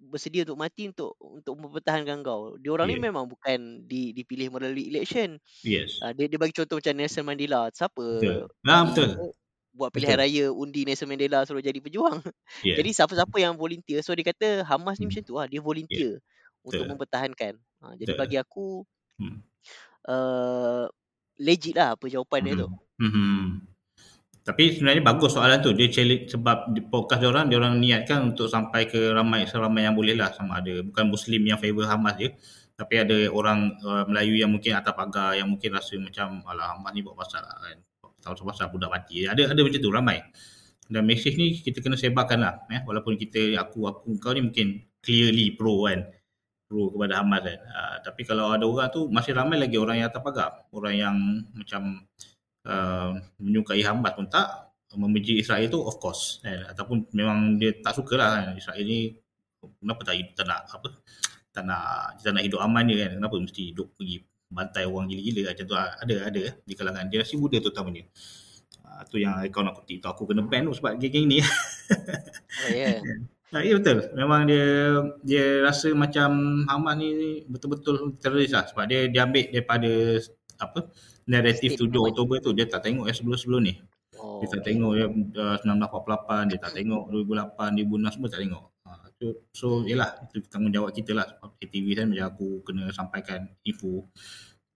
bersedia untuk mati untuk untuk mempertahankan kau. Dia orang yeah. ni memang bukan di, dipilih melalui election. Yes. Uh, dia dia bagi contoh macam Nelson Mandela. Siapa? Betul. Nah, betul. Buat pilihan betul. raya undi Nelson Mandela suruh jadi pejuang. Yeah. Jadi siapa-siapa yang volunteer. So dia kata Hamas ni hmm. macam tu lah. Dia volunteer yeah. untuk betul. mempertahankan. Uh, jadi betul. bagi aku hmm. uh, legit lah apa jawapan hmm. dia tu. Hmm. Tapi sebenarnya bagus soalan tu. Dia challenge sebab di podcast dia orang, dia orang niatkan untuk sampai ke ramai seramai yang boleh lah sama ada. Bukan Muslim yang favor Hamas je. Tapi ada orang uh, Melayu yang mungkin atas pagar yang mungkin rasa macam alah Hamas ni buat pasal lah kan. Tahu pasal budak mati. Ada ada macam tu ramai. Dan mesej ni kita kena sebarkan lah. Eh? Walaupun kita aku aku kau ni mungkin clearly pro kan. Pro kepada Hamas kan. Uh, tapi kalau ada orang tu masih ramai lagi orang yang atas pagar. Orang yang macam uh, menyukai Hamas pun tak membenci Israel tu of course. Eh, ataupun memang dia tak suka lah kan. Israel ni kenapa tak, tak nak apa tak nak kita nak hidup aman dia kan. Kenapa mesti hidup pergi bantai orang gila-gila macam tu. Ada ada di kalangan dia si muda tu terutamanya. Uh, tu yang kau nak kutip tu aku kena ban tu sebab geng-geng ni. Oh, yeah. Nah, ya betul. Memang dia dia rasa macam Hamas ni betul-betul teroris lah sebab dia diambil daripada apa naratif 7 Oktober tu dia tak tengok yang sebelum-sebelum ni. Oh. Dia tak tengok yang uh, 1948, dia tak tengok 2008, 2006 semua tak tengok. Uh, so, so yalah itu tanggungjawab kita lah sebab ATV kan macam aku kena sampaikan info.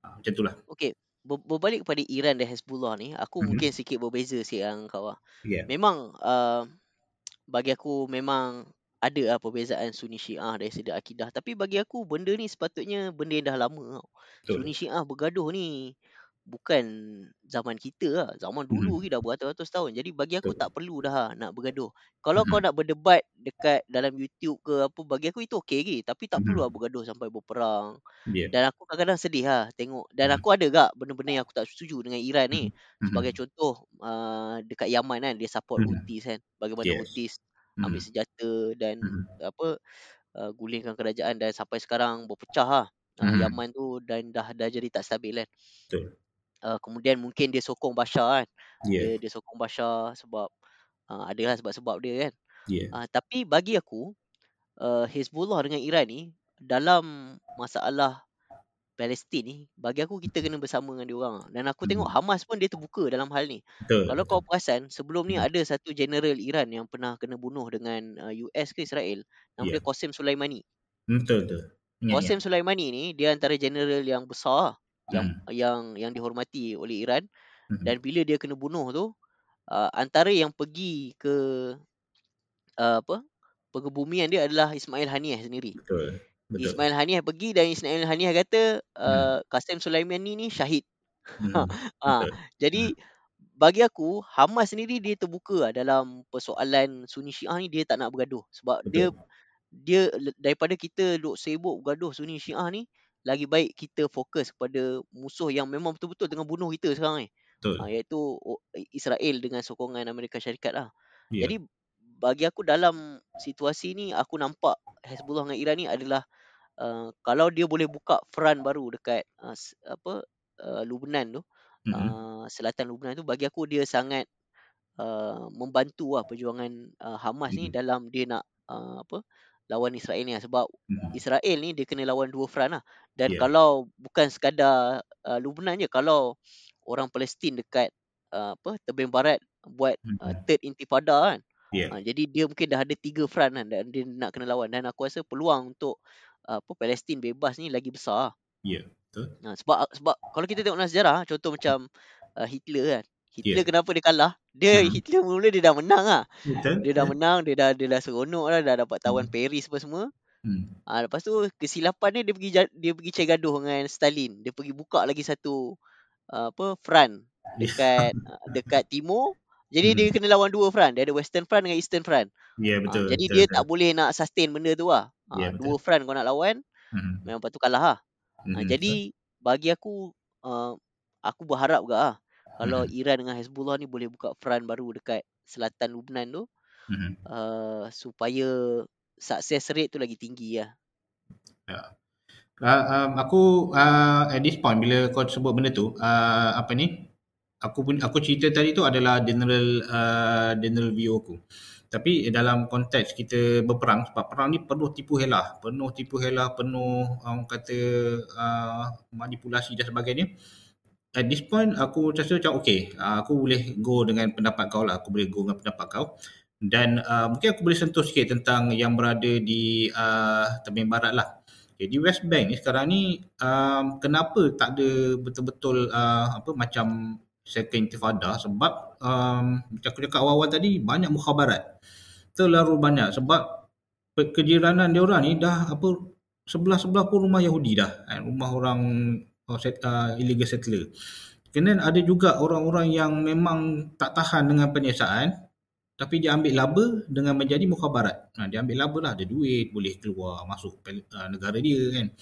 Uh, macam itulah. Okey. Berbalik kepada Iran dan Hezbollah ni, aku mm-hmm. mungkin sikit berbeza sikit dengan kau lah. Yeah. Memang uh, bagi aku memang ada lah perbezaan Sunni Syiah dari segi akidah. Tapi bagi aku benda ni sepatutnya benda yang dah lama tau. Sunni Syiah bergaduh ni bukan zaman kita lah. Zaman dulu hmm. dah beratus-ratus tahun. Jadi bagi aku tak perlu dah lah nak bergaduh. Kalau hmm. kau nak berdebat dekat dalam YouTube ke apa, bagi aku itu okey lagi. Tapi tak hmm. perlu lah bergaduh sampai berperang. Yeah. Dan aku kadang-kadang sedih lah tengok. Dan hmm. aku ada gak benda-benda yang aku tak setuju dengan Iran ni. Hmm. Sebagai contoh, uh, dekat Yaman kan, dia support hmm. Houthis kan. Bagaimana yes. Houthis ambil hmm. senjata dan hmm. apa uh, gulingkan kerajaan dan sampai sekarang berpecah lah. Uh, hmm. Yaman tu dan dah dah jadi tak stabil kan. Betul uh, kemudian mungkin dia sokong Bashar kan. Yeah. Dia dia sokong Bashar sebab uh, adalah sebab-sebab dia kan. Yeah. Uh, tapi bagi aku uh, Hezbollah dengan Iran ni dalam masalah Palestin ni bagi aku kita kena bersama dengan dia orang dan aku hmm. tengok Hamas pun dia terbuka dalam hal ni. Betul. Kalau kau perasan sebelum ni hmm. ada satu general Iran yang pernah kena bunuh dengan uh, US ke Israel nama yeah. dia Qasem Soleimani. Betul betul. Qasem Soleimani ni dia antara general yang besar yang hmm. yang yang dihormati oleh Iran hmm. dan bila dia kena bunuh tu uh, antara yang pergi ke uh, apa pengebumian dia adalah Ismail Haniyeh sendiri. Betul. Betul. Ismail Haniyeh pergi dan Ismail Haniyeh kata uh, hmm. Qasim Sulaiman ni ni syahid. Hmm. ha, jadi hmm. bagi aku Hamas sendiri dia terbuka lah dalam persoalan Sunni Syiah ni dia tak nak bergaduh sebab Betul. dia dia daripada kita duk sibuk bergaduh Sunni Syiah ni lagi baik kita fokus kepada musuh yang memang betul-betul tengah bunuh kita sekarang ni. Betul. uh, iaitu Israel dengan sokongan Amerika Syarikat lah. Ya. Jadi bagi aku dalam situasi ni aku nampak Hezbollah dengan Iran ni adalah uh, kalau dia boleh buka front baru dekat uh, apa uh, Lubnan tu, Mhm. uh, selatan Lubnan tu bagi aku dia sangat uh, membantu lah perjuangan uh, Hamas ni Mhm. dalam dia nak uh, apa lawan Israel ni lah. sebab Mhm. Israel ni dia kena lawan dua front lah dan Ya. kalau bukan sekadar uh, Lubnan je kalau orang Palestin dekat uh, apa tebing barat buat uh, Mhm. third intifada kan Ya. uh, jadi dia mungkin dah ada tiga front kan dan dia nak kena lawan dan aku rasa peluang untuk uh, apa Palestin bebas ni lagi besar Ya. Betul. Ha, sebab sebab kalau kita tengok dalam sejarah contoh macam uh, Hitler kan. Hitler Ya. kenapa dia kalah? Dia Hmm. Hitler mula dia dah menang ah. Betul. Dia dah menang, dia dah dia dah seronok dah, dah dapat tawan Hmm. Paris apa semua. Hmm. Ah lepas tu kesilapan dia dia pergi dia pergi cari gaduh dengan Stalin. Dia pergi buka lagi satu uh, apa front dekat uh, dekat timur. Jadi Hmm. dia kena lawan dua front. Dia ada Western Front dengan Eastern Front. Ya Ah, betul. jadi betul, dia betul. tak boleh nak sustain benda tu lah. Ya, Ah, betul. dua front kau nak lawan, Mhm. memang lepas tu kalah lah. Ha, Mhm. jadi bagi aku uh, aku berharap juga ah kalau Mhm. Iran dengan Hezbollah ni boleh buka front baru dekat selatan Lubnan tu Mhm. uh, supaya success rate tu lagi tinggi lah. Ya. Uh, um, aku uh, at this point bila kau sebut benda tu uh, apa ni aku pun aku cerita tadi tu adalah general uh, general view aku tapi dalam konteks kita berperang sebab perang ni penuh tipu helah penuh tipu helah penuh orang kata uh, manipulasi dan sebagainya at this point aku rasa macam okay uh, aku boleh go dengan pendapat kau lah. Aku boleh go dengan pendapat kau. Dan uh, mungkin aku boleh sentuh sikit tentang yang berada di uh, tebing barat lah. Okay, di West Bank ni sekarang ni um, kenapa tak ada betul-betul uh, apa macam second intifada? Sebab um, macam aku cakap awal-awal tadi banyak mukhabarat terlalu banyak. Sebab kejiranan dia orang ni dah apa sebelah-sebelah pun rumah Yahudi dah. Kan? rumah orang uh, set, uh, illegal settler kemudian ada juga orang-orang yang memang tak tahan dengan penyiasaan tapi dia ambil laba dengan menjadi mukhabarat. Ha, dia ambil laba lah, ada duit, boleh keluar, masuk uh, negara dia kan.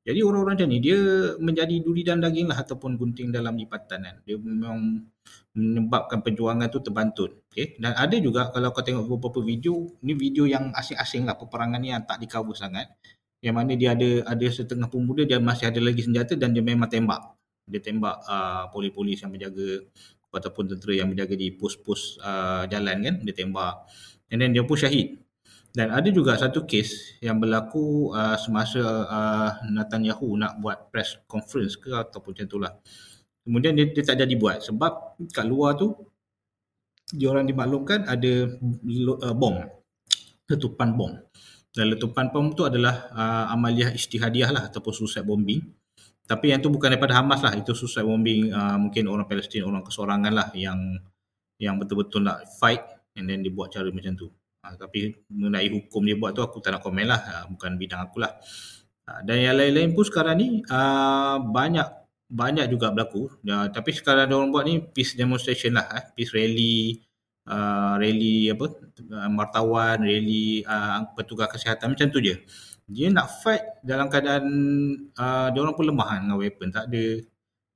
Jadi orang-orang macam ni, dia menjadi duri dan daging lah ataupun gunting dalam lipatan kan. Dia memang menyebabkan perjuangan tu terbantut. Okay? Dan ada juga kalau kau tengok beberapa video, ni video yang asing-asing lah, peperangan ni yang tak di cover sangat. Yang mana dia ada ada setengah pemuda, dia masih ada lagi senjata dan dia memang tembak. Dia tembak uh, polis-polis yang menjaga ataupun tentera yang menjaga di pos-pos uh, jalan kan dia tembak. And then dia pun syahid. Dan ada juga satu kes yang berlaku uh, semasa uh, Netanyahu nak buat press conference ke ataupun macam itulah kemudian dia, dia tak jadi buat sebab kat luar tu dia orang dimaklumkan ada uh, bom. Letupan bom dan letupan bom tu adalah uh, amaliyah istihadiah lah ataupun suicide bombing. Tapi yang tu bukan daripada Hamas lah. Itu suicide bombing uh, mungkin orang Palestin orang kesorangan lah yang yang betul-betul nak fight and then dia buat cara macam tu. Uh, tapi mengenai hukum dia buat tu aku tak nak komen lah. Uh, bukan bidang aku lah. Uh, dan yang lain-lain pun sekarang ni uh, banyak banyak juga berlaku. Uh, tapi sekarang ada orang buat ni peace demonstration lah eh, peace rally uh, rally apa uh, martawan rally uh, petugas kesihatan macam tu je. Dia nak fight dalam keadaan uh, dia orang pun lemah kan dengan weapon. Tak ada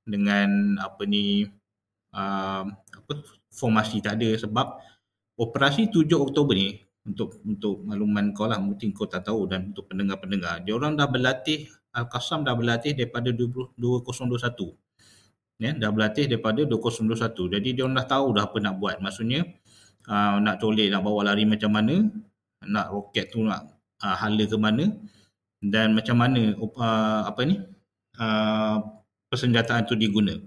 dengan apa ni uh, apa formasi tak ada sebab operasi 7 Oktober ni untuk untuk makluman kau lah mungkin kau tak tahu dan untuk pendengar-pendengar. Dia orang dah berlatih Al-Qassam dah berlatih daripada 20, 2021 ya dah berlatih daripada 2021 jadi dia orang dah tahu dah apa nak buat. Maksudnya uh, nak colek nak bawa lari macam mana nak roket tu nak uh, hala ke mana dan macam mana uh, apa ni uh, persenjataan tu diguna.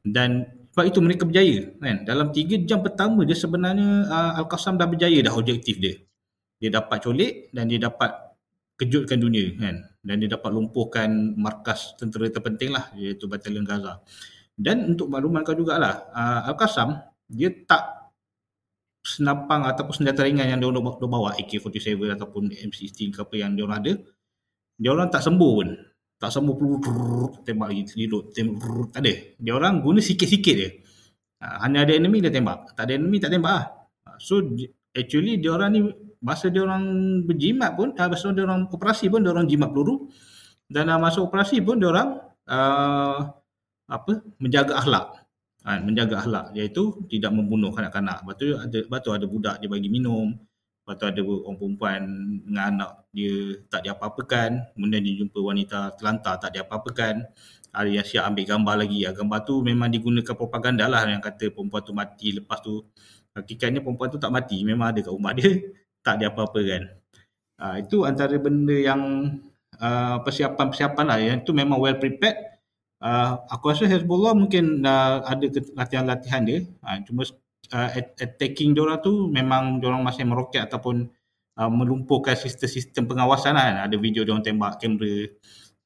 Dan sebab itu mereka berjaya kan? Dalam 3 jam pertama dia sebenarnya uh, Al-Qassam dah berjaya dah objektif dia. Dia dapat colek dan dia dapat kejutkan dunia kan? Dan dia dapat lumpuhkan markas tentera terpenting lah iaitu Batalion Gaza. Dan untuk makluman kau jugalah uh, Al-Qassam dia tak senapang ataupun senjata ringan yang dia orang bawa AK-47 ataupun M16 ke apa yang dia orang ada dia orang tak sembuh pun. Tak sembuh peluru tembak lagi reload tembak tak ada. Dia orang guna sikit-sikit je. Ha, hanya ada enemy dia tembak. Tak ada enemy tak tembak lah. Ha, so actually dia orang ni masa dia orang berjimat pun masa dia orang operasi pun dia orang jimat peluru. Dan masa operasi pun dia orang uh, apa menjaga akhlak Ah, menjaga akhlak iaitu tidak membunuh kanak-kanak. Lepas tu ada lepas tu ada budak dia bagi minum. Lepas tu ada orang perempuan dengan anak dia tak diapa-apakan. Kemudian dia jumpa wanita terlantar tak diapa-apakan. Ada yang siap ambil gambar lagi. Ah, gambar tu memang digunakan propaganda lah yang kata perempuan tu mati. Lepas tu hakikatnya perempuan tu tak mati. Memang ada kat rumah dia tak diapa-apakan. Ah, itu antara benda yang uh, persiapan-persiapan lah. Yang tu memang well prepared uh, aku rasa Hezbollah mungkin uh, ada latihan-latihan dia. Uh, cuma uh, attacking diorang tu memang diorang masih meroket ataupun uh, melumpuhkan sistem-sistem pengawasan lah. ada video diorang tembak kamera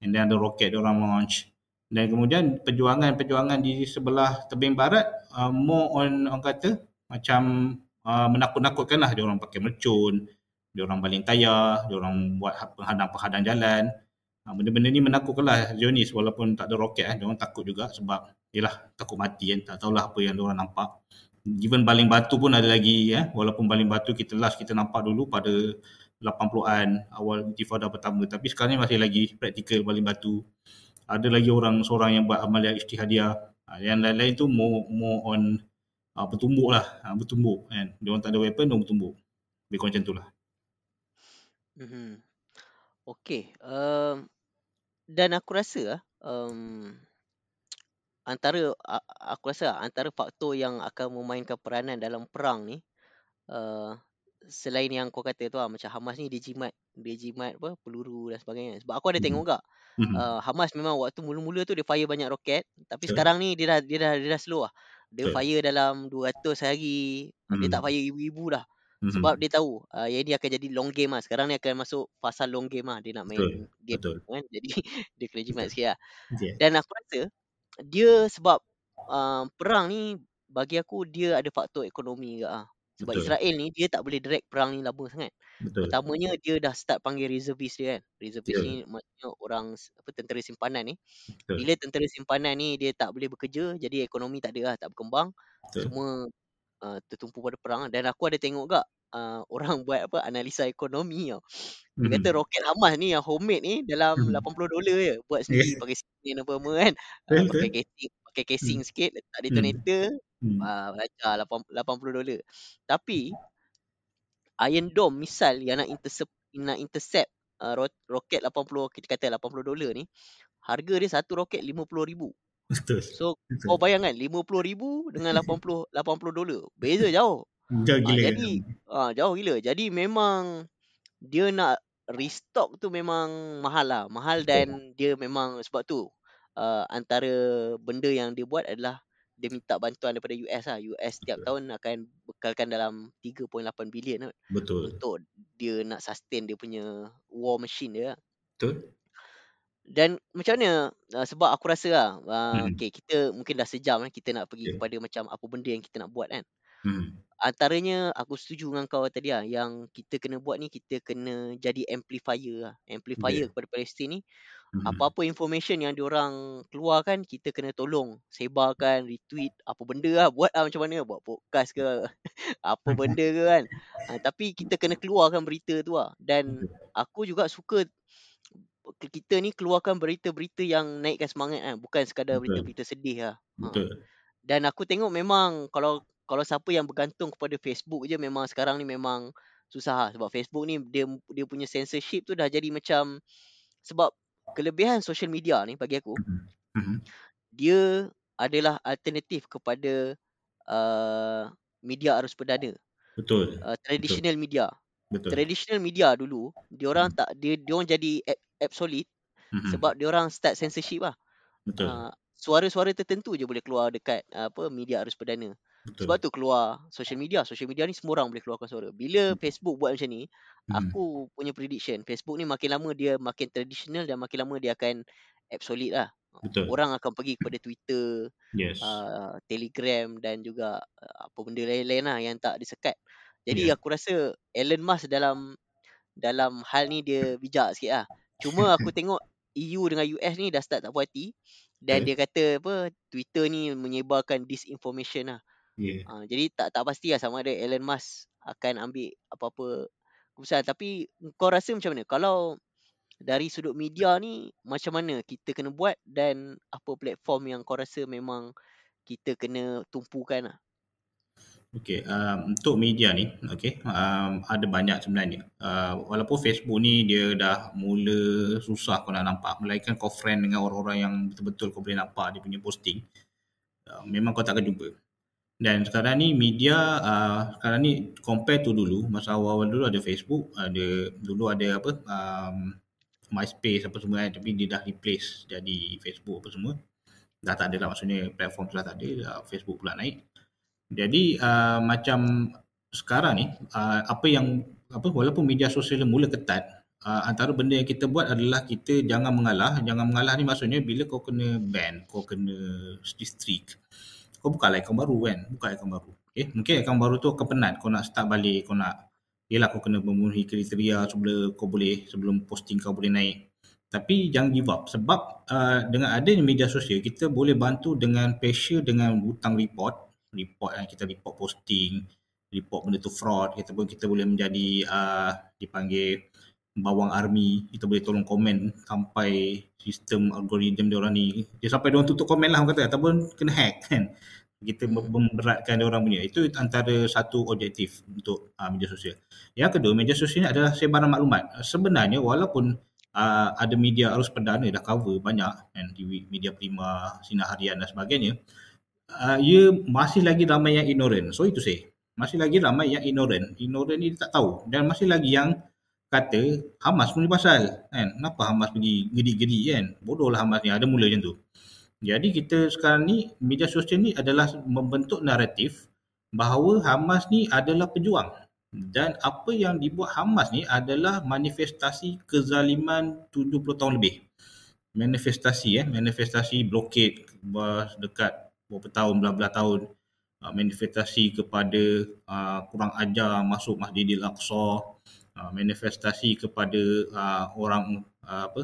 and then ada roket diorang launch. Dan kemudian perjuangan-perjuangan di sebelah tebing barat uh, more on orang kata macam uh, menakut-nakutkan lah diorang pakai mercun diorang baling tayar diorang buat penghadang-penghadang jalan Ha, benda-benda ni menakutkan lah Zionis walaupun tak ada roket eh. Diorang takut juga sebab yelah takut mati kan. Tak tahulah apa yang diorang nampak. Even baling batu pun ada lagi eh. Walaupun baling batu kita last kita nampak dulu pada 80-an awal intifada pertama. Tapi sekarang ni masih lagi praktikal baling batu. Ada lagi orang seorang yang buat amalia ijtihadiah. Ha, yang lain-lain tu more, more on uh, bertumbuk lah. Ha, bertumbuk kan. Diorang tak ada weapon, diorang bertumbuk. Lebih kurang macam tu lah. Mm-hmm. Okay. Um, dan aku rasa um, antara aku rasa antara faktor yang akan memainkan peranan dalam perang ni uh, selain yang kau kata tu lah, macam Hamas ni dia jimat dia jimat apa peluru dan sebagainya sebab aku ada tengok juga mm-hmm. uh, Hamas memang waktu mula-mula tu dia fire banyak roket tapi yeah. sekarang ni dia dah dia dah dia dah slow lah dia yeah. fire dalam 200 hari mm-hmm. dia tak fire ibu-ibu dah Mm-hmm. Sebab dia tahu uh, yang ini akan jadi long game lah. Sekarang ni akan masuk fasa long game lah. Dia nak main Betul. game Betul. kan. Jadi dia kena jimat sikit lah. Yeah. Dan aku rasa dia sebab uh, perang ni bagi aku dia ada faktor ekonomi juga lah. Sebab Betul. Israel ni dia tak boleh direct perang ni lama sangat. Betul. Pertamanya dia dah start panggil reservist dia kan. Reservist yeah. ni maksudnya orang apa tentera simpanan ni. Betul. Bila tentera simpanan ni dia tak boleh bekerja jadi ekonomi tak ada lah, tak berkembang. Betul. Semua uh, tertumpu pada perang dan aku ada tengok gak uh, orang buat apa analisa ekonomi tau. Dia kata hmm. roket Hamas ni yang homemade ni dalam hmm. 80 dolar je buat sendiri yeah. pakai skin apa apa kan. Uh, pakai casing pakai casing hmm. sikit letak detonator hmm. uh, baca 80 dolar. Tapi Iron Dome misal yang nak intercept nak intercept uh, roket 80 kita kata 80 dolar ni harga dia satu roket 50 ribu. Betul. So Betul. kau bayangkan 50 ribu dengan 80 80 dolar. Beza jauh. Jauh gila. Ha, jadi ah ha, jauh gila. Jadi memang dia nak restock tu memang mahal lah. Mahal dan Betul. dia memang sebab tu uh, antara benda yang dia buat adalah dia minta bantuan daripada US lah. US setiap Betul. tahun akan bekalkan dalam 3.8 bilion lah. Betul. Untuk dia nak sustain dia punya war machine dia. Betul. Dan macam mana uh, sebab aku rasa lah uh, hmm. okay, kita mungkin dah sejam kan kita nak pergi yeah. kepada macam apa benda yang kita nak buat kan. Hmm. Antaranya aku setuju dengan kau tadi lah yang kita kena buat ni kita kena jadi amplifier lah. Amplifier yeah. kepada Palestin ni. Hmm. Apa-apa information yang diorang keluarkan kita kena tolong sebarkan, retweet apa benda lah buat lah macam mana buat podcast ke apa benda ke kan. Uh, tapi kita kena keluarkan berita tu lah dan aku juga suka kita ni keluarkan berita-berita yang naikkan semangat kan bukan sekadar berita-berita sedih lah. Ha. Betul. Ha. Dan aku tengok memang kalau kalau siapa yang bergantung kepada Facebook je memang sekarang ni memang susah lah. sebab Facebook ni dia dia punya censorship tu dah jadi macam sebab kelebihan social media ni bagi aku mm-hmm. dia adalah alternatif kepada uh, media arus perdana. Betul. Uh, traditional Betul. media. Betul. Traditional media dulu dia orang mm. tak dia dia orang jadi obsolete mm-hmm. sebab dia orang start censorship lah. Betul. Uh, suara-suara tertentu je boleh keluar dekat uh, apa media arus perdana. Betul. Sebab tu keluar social media. Social media ni semua orang boleh keluarkan suara. Bila hmm. Facebook buat macam ni, hmm. aku punya prediction, Facebook ni makin lama dia makin traditional dan makin lama dia akan obsolete lah. Betul. Orang akan pergi kepada Twitter, yes. uh, Telegram dan juga uh, apa benda lain-lain lah yang tak disekat. Jadi yeah. aku rasa Elon Musk dalam dalam hal ni dia bijak sikit lah. Cuma aku tengok EU dengan US ni dah start tak puas hati dan okay. dia kata apa Twitter ni menyebarkan disinformation lah. Yeah. Uh, jadi tak tak pasti lah sama ada Elon Musk akan ambil apa-apa keputusan tapi kau rasa macam mana kalau dari sudut media ni macam mana kita kena buat dan apa platform yang kau rasa memang kita kena tumpukan lah. Okey, um, untuk media ni, okey, um, ada banyak sebenarnya. Uh, walaupun Facebook ni dia dah mula susah kau nak nampak, melainkan kau friend dengan orang-orang yang betul-betul kau boleh nampak dia punya posting, uh, memang kau tak akan jumpa. Dan sekarang ni media, uh, sekarang ni compare tu dulu, masa awal-awal dulu ada Facebook, ada dulu ada apa, um, MySpace apa semua kan, tapi dia dah replace jadi Facebook apa semua. Dah tak ada lah maksudnya platform tu dah tak ada, uh, Facebook pula naik. Jadi uh, macam sekarang ni uh, apa yang apa walaupun media sosial mula ketat uh, antara benda yang kita buat adalah kita jangan mengalah. Jangan mengalah ni maksudnya bila kau kena ban kau kena strict kau buka akaun baru kan? Buka akaun baru. Okay? mungkin akaun baru tu kau penat. Kau nak start balik kau nak yelah kau kena memenuhi kriteria sebelum kau boleh sebelum posting kau boleh naik. Tapi jangan give up. Sebab uh, dengan adanya media sosial kita boleh bantu dengan pressure dengan hutang report report yang kita report posting, report benda tu fraud, kita pun kita boleh menjadi uh, dipanggil bawang army, kita boleh tolong komen sampai sistem algoritma dia orang ni, dia sampai dia orang tutup komen lah orang kata, ataupun kena hack kan. Kita memberatkan dia orang punya. Itu antara satu objektif untuk uh, media sosial. Yang kedua, media sosial ni adalah sebaran maklumat. Sebenarnya walaupun uh, ada media arus perdana dah cover banyak kan, di media prima, sinar harian dan sebagainya, uh, ia masih lagi ramai yang ignorant. So itu saya. Masih lagi ramai yang ignorant. Ignorant ni tak tahu. Dan masih lagi yang kata Hamas pun pasal. Kan? Kenapa Hamas pergi gedi-gedi kan? Bodohlah Hamas ni. Ada mula macam tu. Jadi kita sekarang ni, media sosial ni adalah membentuk naratif bahawa Hamas ni adalah pejuang. Dan apa yang dibuat Hamas ni adalah manifestasi kezaliman 70 tahun lebih. Manifestasi eh, manifestasi blokade dekat berapa tahun, belah-belah tahun uh, manifestasi kepada uh, kurang ajar masuk Masjidil Aqsa, uh, manifestasi kepada uh, orang uh, apa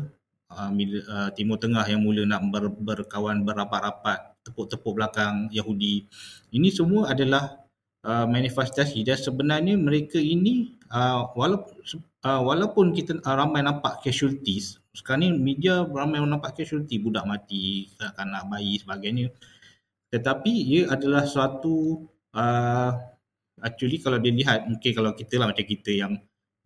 uh, uh, Timur Tengah yang mula nak ber, berkawan berapat-rapat, tepuk-tepuk belakang Yahudi. Ini semua adalah uh, manifestasi dan sebenarnya mereka ini uh, walaupun uh, walaupun kita uh, ramai nampak casualties, sekarang ni media ramai nampak casualty, budak mati, kanak bayi sebagainya tetapi ia adalah suatu uh, actually kalau dia lihat mungkin kalau kita lah macam kita yang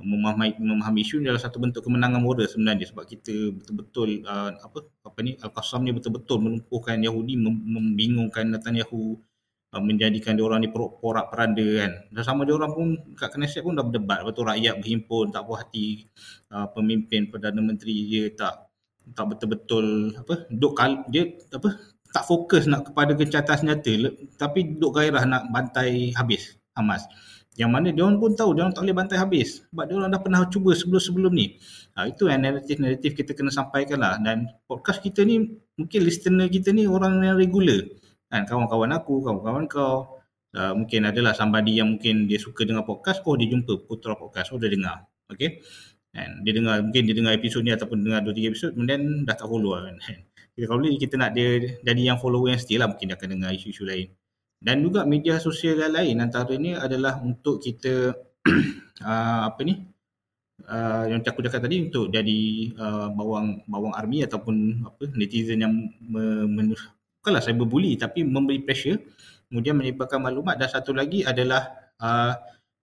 memahami, memahami isu ni adalah satu bentuk kemenangan moral sebenarnya sebab kita betul-betul uh, apa apa ni Al-Qassam ni betul-betul melumpuhkan Yahudi mem- membingungkan Netanyahu uh, menjadikan dia orang ni porak peranda kan. Dan sama dia orang pun kat Knesset pun dah berdebat betul rakyat berhimpun tak puas hati uh, pemimpin Perdana Menteri dia tak tak betul-betul apa duk kal dia apa tak fokus nak kepada gencatan senjata tapi duduk gairah nak bantai habis Hamas. Yang mana dia orang pun tahu dia orang tak boleh bantai habis sebab dia orang dah pernah cuba sebelum-sebelum ni. Ha, itu yang naratif-naratif kita kena sampaikan lah dan podcast kita ni mungkin listener kita ni orang yang regular. Kan kawan-kawan aku, kawan-kawan kau uh, mungkin adalah somebody yang mungkin dia suka dengar podcast, oh dia jumpa Putra Podcast, oh dia dengar. Okay. And dia dengar, mungkin dia dengar episod ni ataupun dengar 2-3 episod kemudian dah tak follow lah kan. kalau boleh kita nak dia jadi yang follower yang setia lah mungkin dia akan dengar isu-isu lain. Dan juga media sosial yang lain antaranya adalah untuk kita uh, apa ni uh, yang aku cakap tadi untuk jadi uh, bawang bawang army ataupun apa netizen yang me, men, bukanlah saya berbuli tapi memberi pressure kemudian menyebabkan maklumat dan satu lagi adalah uh,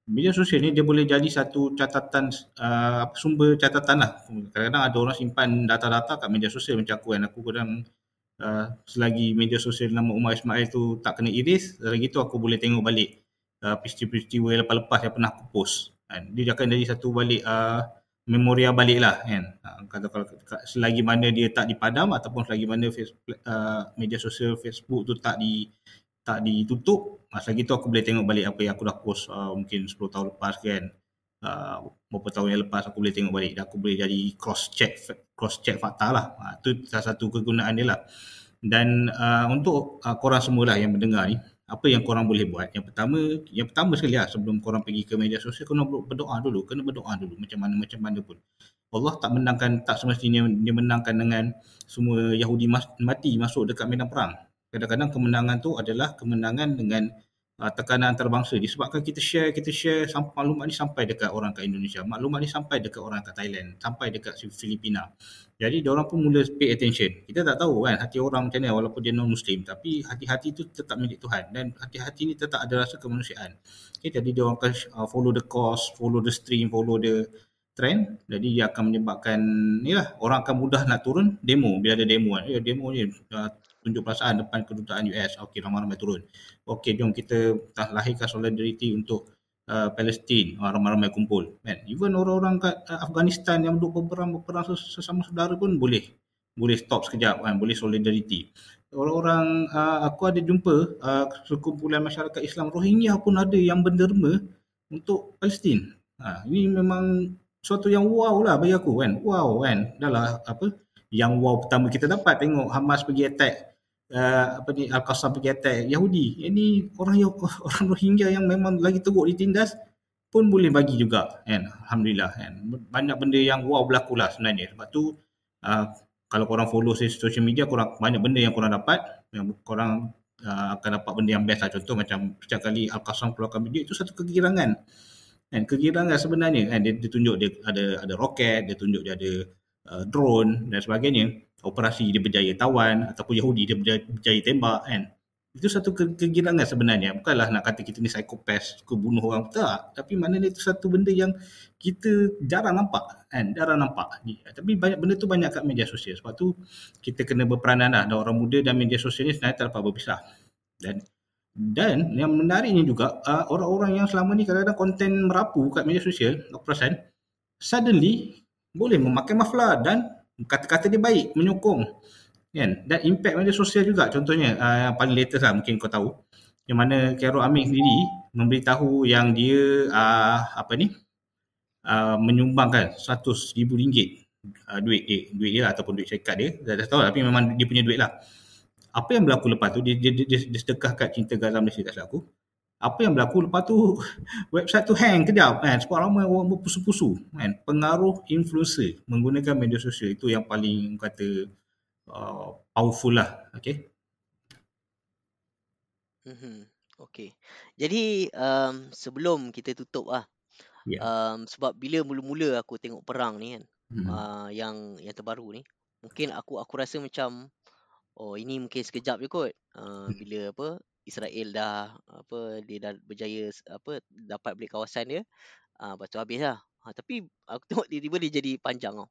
media sosial ni dia boleh jadi satu catatan uh, sumber catatan lah. Kadang-kadang ada orang simpan data-data kat media sosial macam aku kan. Aku kadang uh, selagi media sosial nama Umar Ismail tu tak kena iris, lagi tu aku boleh tengok balik uh, peristiwa-peristiwa lepas-lepas yang pernah aku post. Kan. Dia akan jadi satu balik uh, memoria balik lah kan. Uh, kata kalau selagi mana dia tak dipadam ataupun selagi mana Facebook, uh, media sosial Facebook tu tak di tak ditutup masa gitu aku boleh tengok balik apa yang aku dah post uh, mungkin 10 tahun lepas kan. Uh, beberapa tahun yang lepas aku boleh tengok balik. Dan aku boleh jadi cross check cross check fakta lah. Uh, itu salah satu kegunaan dia lah. Dan uh, untuk uh, korang semua lah yang mendengar ni apa yang korang boleh buat? Yang pertama yang pertama sekali lah sebelum korang pergi ke media sosial kena berdoa dulu. Kena berdoa dulu macam mana macam mana pun. Allah tak menangkan tak semestinya dia menangkan dengan semua Yahudi mati masuk dekat medan perang kadang-kadang kemenangan tu adalah kemenangan dengan uh, tekanan antarabangsa disebabkan kita share kita share sampai maklumat ni sampai dekat orang kat Indonesia. Maklumat ni sampai dekat orang kat Thailand sampai dekat Filipina. Jadi orang pun mula pay attention. Kita tak tahu kan hati orang macam mana walaupun dia non muslim tapi hati-hati tu tetap milik Tuhan dan hati-hati ni tetap ada rasa kemanusiaan. Okay, jadi dia orang akan uh, follow the course follow the stream follow the trend. Jadi dia akan menyebabkan ni lah orang akan mudah nak turun demo. Bila ada demo kan ya demo ni uh, tunjuk perasaan depan kedutaan US okey ramai-ramai turun. Okey jom kita lahirkan solidariti untuk uh, Palestin. Ramai-ramai kumpul. Kan even orang-orang kat uh, Afghanistan yang duduk berperang berperang sesama saudara pun boleh. Boleh stop sekejap kan? Boleh solidariti. Orang-orang uh, aku ada jumpa uh, sekumpulan masyarakat Islam Rohingya pun ada yang berderma untuk Palestin. Ha, ini memang suatu yang wow lah bagi aku kan? Wow kan? Dah lah apa yang wow pertama kita dapat. Tengok Hamas pergi attack uh, apa ni Al-Qassam pergi attack Yahudi. Ini orang yang orang Rohingya yang memang lagi teruk ditindas pun boleh bagi juga kan. Alhamdulillah kan. Banyak benda yang wow berlaku lah sebenarnya. Sebab tu uh, kalau korang follow social media korang banyak benda yang korang dapat yang korang uh, akan dapat benda yang best lah. Contoh macam setiap kali Al-Qassam keluarkan video itu satu kegirangan. Kan kegirangan sebenarnya kan dia, dia tunjuk dia ada ada roket, dia tunjuk dia ada uh, drone dan sebagainya operasi dia berjaya tawan ataupun Yahudi dia berjaya, berjaya tembak kan? Itu satu ke- kegirangan sebenarnya. Bukanlah nak kata kita ni psikopat suka bunuh orang. Tak. Tapi mana itu satu benda yang kita jarang nampak kan? Jarang nampak. Tapi banyak benda tu banyak kat media sosial. Sebab tu kita kena berperanan lah. Dan orang muda dan media sosial ni sebenarnya tak dapat berpisah. Dan dan yang menariknya juga uh, orang-orang yang selama ni kadang-kadang konten merapu kat media sosial aku perasan suddenly boleh memakai maflar dan kata-kata dia baik menyokong. Kan? Dan impact media sosial juga contohnya uh, yang paling latest lah mungkin kau tahu. Yang mana Carol Amik sendiri memberitahu yang dia uh, apa ni uh, menyumbangkan 100 ribu ringgit uh, duit dia, duit dia ataupun duit syarikat dia. Dah, dah tahu lah, tapi memang dia punya duit lah. Apa yang berlaku lepas tu dia, dia, dia, dia, dia sedekah kat Cinta Gaza Malaysia tak aku apa yang berlaku lepas tu website tu hang kejap kan? Sebab ramai orang berpusu-pusu kan? Pengaruh influencer menggunakan media sosial itu yang paling kata uh, powerful lah okay? Mm-hmm. okay. Jadi um, sebelum kita tutup lah yeah. um, sebab bila mula-mula aku tengok perang ni kan? Mm-hmm. uh, yang yang terbaru ni mungkin aku aku rasa macam oh ini mungkin sekejap je kot. Uh, bila apa Israel dah apa dia dah berjaya apa dapat beli kawasan dia ah uh, lepas tu habislah ha, tapi aku tengok tiba-tiba dia jadi panjang tau.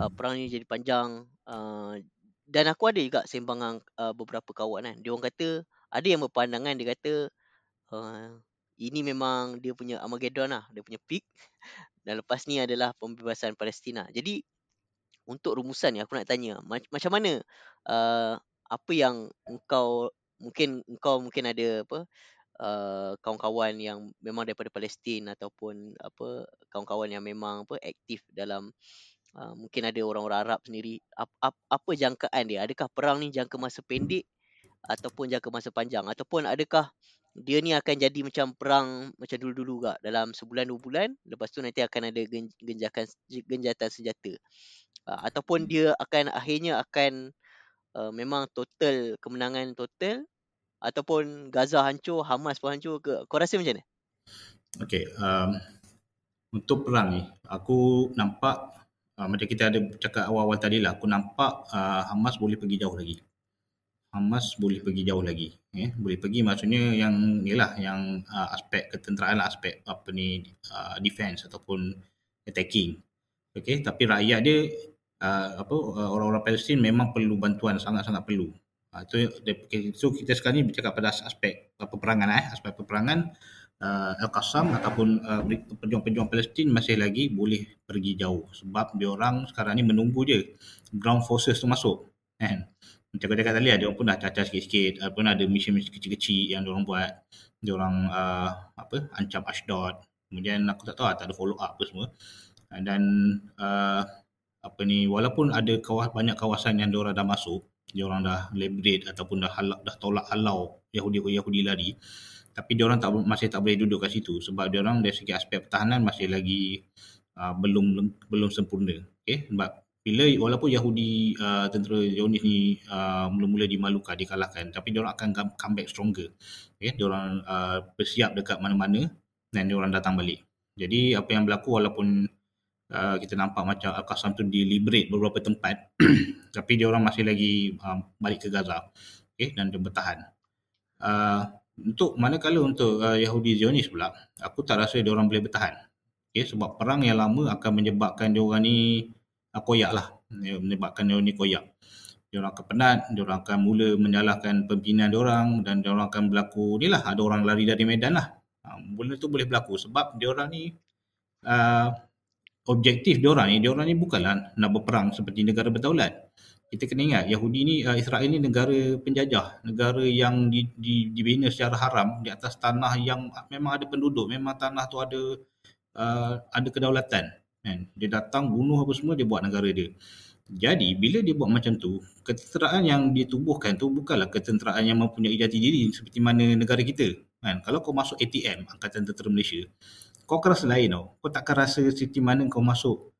Uh, perang ni jadi panjang uh, dan aku ada juga sembang uh, beberapa kawan kan. Dia orang kata ada yang berpandangan dia kata uh, ini memang dia punya Armageddon lah dia punya peak. Dan lepas ni adalah pembebasan Palestin jadi untuk rumusan ni aku nak tanya macam mana uh, apa yang engkau mungkin engkau mungkin ada apa uh, kawan-kawan yang memang daripada Palestin ataupun apa kawan-kawan yang memang apa aktif dalam uh, mungkin ada orang-orang Arab sendiri ap, ap, apa jangkaan dia? Adakah perang ni jangka masa pendek ataupun jangka masa panjang? Ataupun adakah dia ni akan jadi macam perang macam dulu-dulu gak dalam sebulan dua bulan lepas tu nanti akan ada genjakan genjatan senjata? Uh, ataupun dia akan akhirnya akan uh, memang total kemenangan total ataupun Gaza hancur, Hamas pun hancur ke? Kau rasa macam mana? Okay, um, untuk perang ni, aku nampak uh, macam kita ada cakap awal-awal tadi lah, aku nampak uh, Hamas boleh pergi jauh lagi. Hamas boleh pergi jauh lagi. Eh? Boleh pergi maksudnya yang ni lah, yang uh, aspek ketenteraan lah, aspek apa ni, uh, defense ataupun attacking. Okay, tapi rakyat dia uh, apa uh, orang-orang Palestin memang perlu bantuan sangat-sangat perlu. Uh, itu so kita sekarang ni bercakap pada aspek uh, peperangan eh aspek peperangan uh, Al-Qassam ataupun uh, pejuang-pejuang Palestin masih lagi boleh pergi jauh sebab dia orang sekarang ni menunggu je ground forces tu masuk kan. Macam kau cakap tadi ada orang pun dah cacar sikit-sikit ataupun ada misi-misi kecil-kecil yang dia orang buat. Dia orang uh, apa ancam Ashdod. Kemudian aku tak tahu tak ada follow up apa semua. Dan uh, apa ni walaupun ada kawas, banyak kawasan yang diorang dah masuk diorang dah liberate ataupun dah halak, dah tolak halau Yahudi Yahudi lari. Tapi diorang tak masih tak boleh duduk kat situ sebab diorang dari segi aspek pertahanan masih lagi uh, belum belum sempurna. Okey? Sebab bila walaupun Yahudi uh, tentera Zionis ni uh, mula-mula dimalukan dikalahkan tapi dia orang akan come back stronger. Okay? dia orang uh, bersiap dekat mana-mana dan dia orang datang balik. Jadi apa yang berlaku walaupun uh, kita nampak macam Al-Qassam tu deliberate beberapa tempat tapi dia orang masih lagi uh, balik ke Gaza okay? dan dia bertahan uh, untuk manakala untuk uh, Yahudi Zionis pula aku tak rasa dia orang boleh bertahan okay? sebab perang yang lama akan menyebabkan dia orang ni uh, koyak lah. Menyebabkan dia ni koyak. Dia orang akan penat, dia orang akan mula menyalahkan pimpinan dia orang dan dia orang akan berlaku ni lah ada orang lari dari medan lah. Uh, benda tu boleh berlaku sebab dia orang ni uh, objektif dia orang ni, dia orang ni bukanlah nak berperang seperti negara berdaulat. Kita kena ingat Yahudi ni uh, Israel ni negara penjajah, negara yang di, di, dibina secara haram di atas tanah yang memang ada penduduk, memang tanah tu ada uh, ada kedaulatan. Kan? Dia datang bunuh apa semua dia buat negara dia. Jadi bila dia buat macam tu ketenteraan yang ditubuhkan tu bukanlah ketenteraan yang mempunyai jati diri seperti mana negara kita. Kan? Kalau kau masuk ATM Angkatan Tentera Malaysia kau akan rasa lain tau. Kau takkan rasa seperti mana kau masuk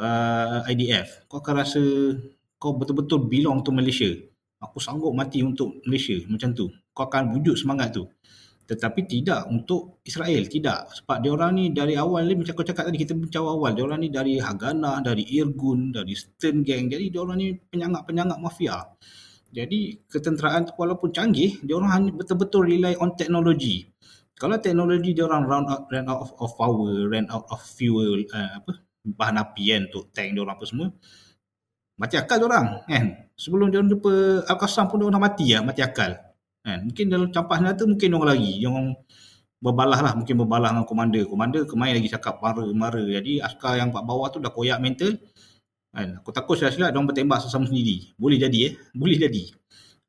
uh, IDF kau akan rasa kau betul-betul belong to Malaysia. Aku sanggup mati untuk Malaysia macam tu. Kau akan wujud semangat tu. Tetapi tidak untuk Israel tidak. Sebab dia orang ni dari awal ni macam kau cakap tadi kita bincang awal dia orang ni dari Haganah dari Irgun dari Stern Gang. Jadi dia orang ni penyangak-penyangak mafia. Jadi ketenteraan walaupun canggih dia orang hanya betul-betul rely on teknologi kalau teknologi dia orang run out, run out of, of power run out of fuel uh, apa bahan api kan untuk tank dia orang apa semua mati akal dia orang kan sebelum dia orang jumpa Al-Qassam pun dia orang mati ya mati akal Kan? Mungkin dalam campak senjata mungkin orang lagi yang berbalah lah mungkin berbalah dengan komander. Komander kemain lagi cakap mara-mara. Jadi askar yang kat bawah tu dah koyak mental. Kan? Aku takut silap-silap dia bertembak sesama sendiri. Boleh jadi eh. Boleh jadi.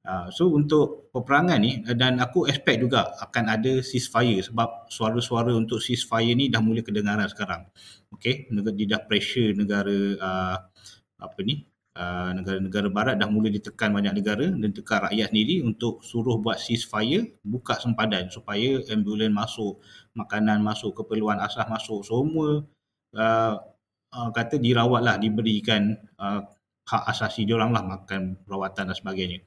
Uh, so untuk peperangan ni dan aku expect juga akan ada ceasefire sebab suara-suara untuk ceasefire ni dah mula kedengaran sekarang. Okay, dia dah pressure negara uh, apa ni Uh, negara-negara barat dah mula ditekan banyak negara dan tekan rakyat sendiri untuk suruh buat ceasefire, buka sempadan supaya ambulan masuk, makanan masuk, keperluan asas masuk, semua uh, uh, kata dirawat lah, diberikan uh, hak asasi diorang lah, makan, perawatan dan sebagainya.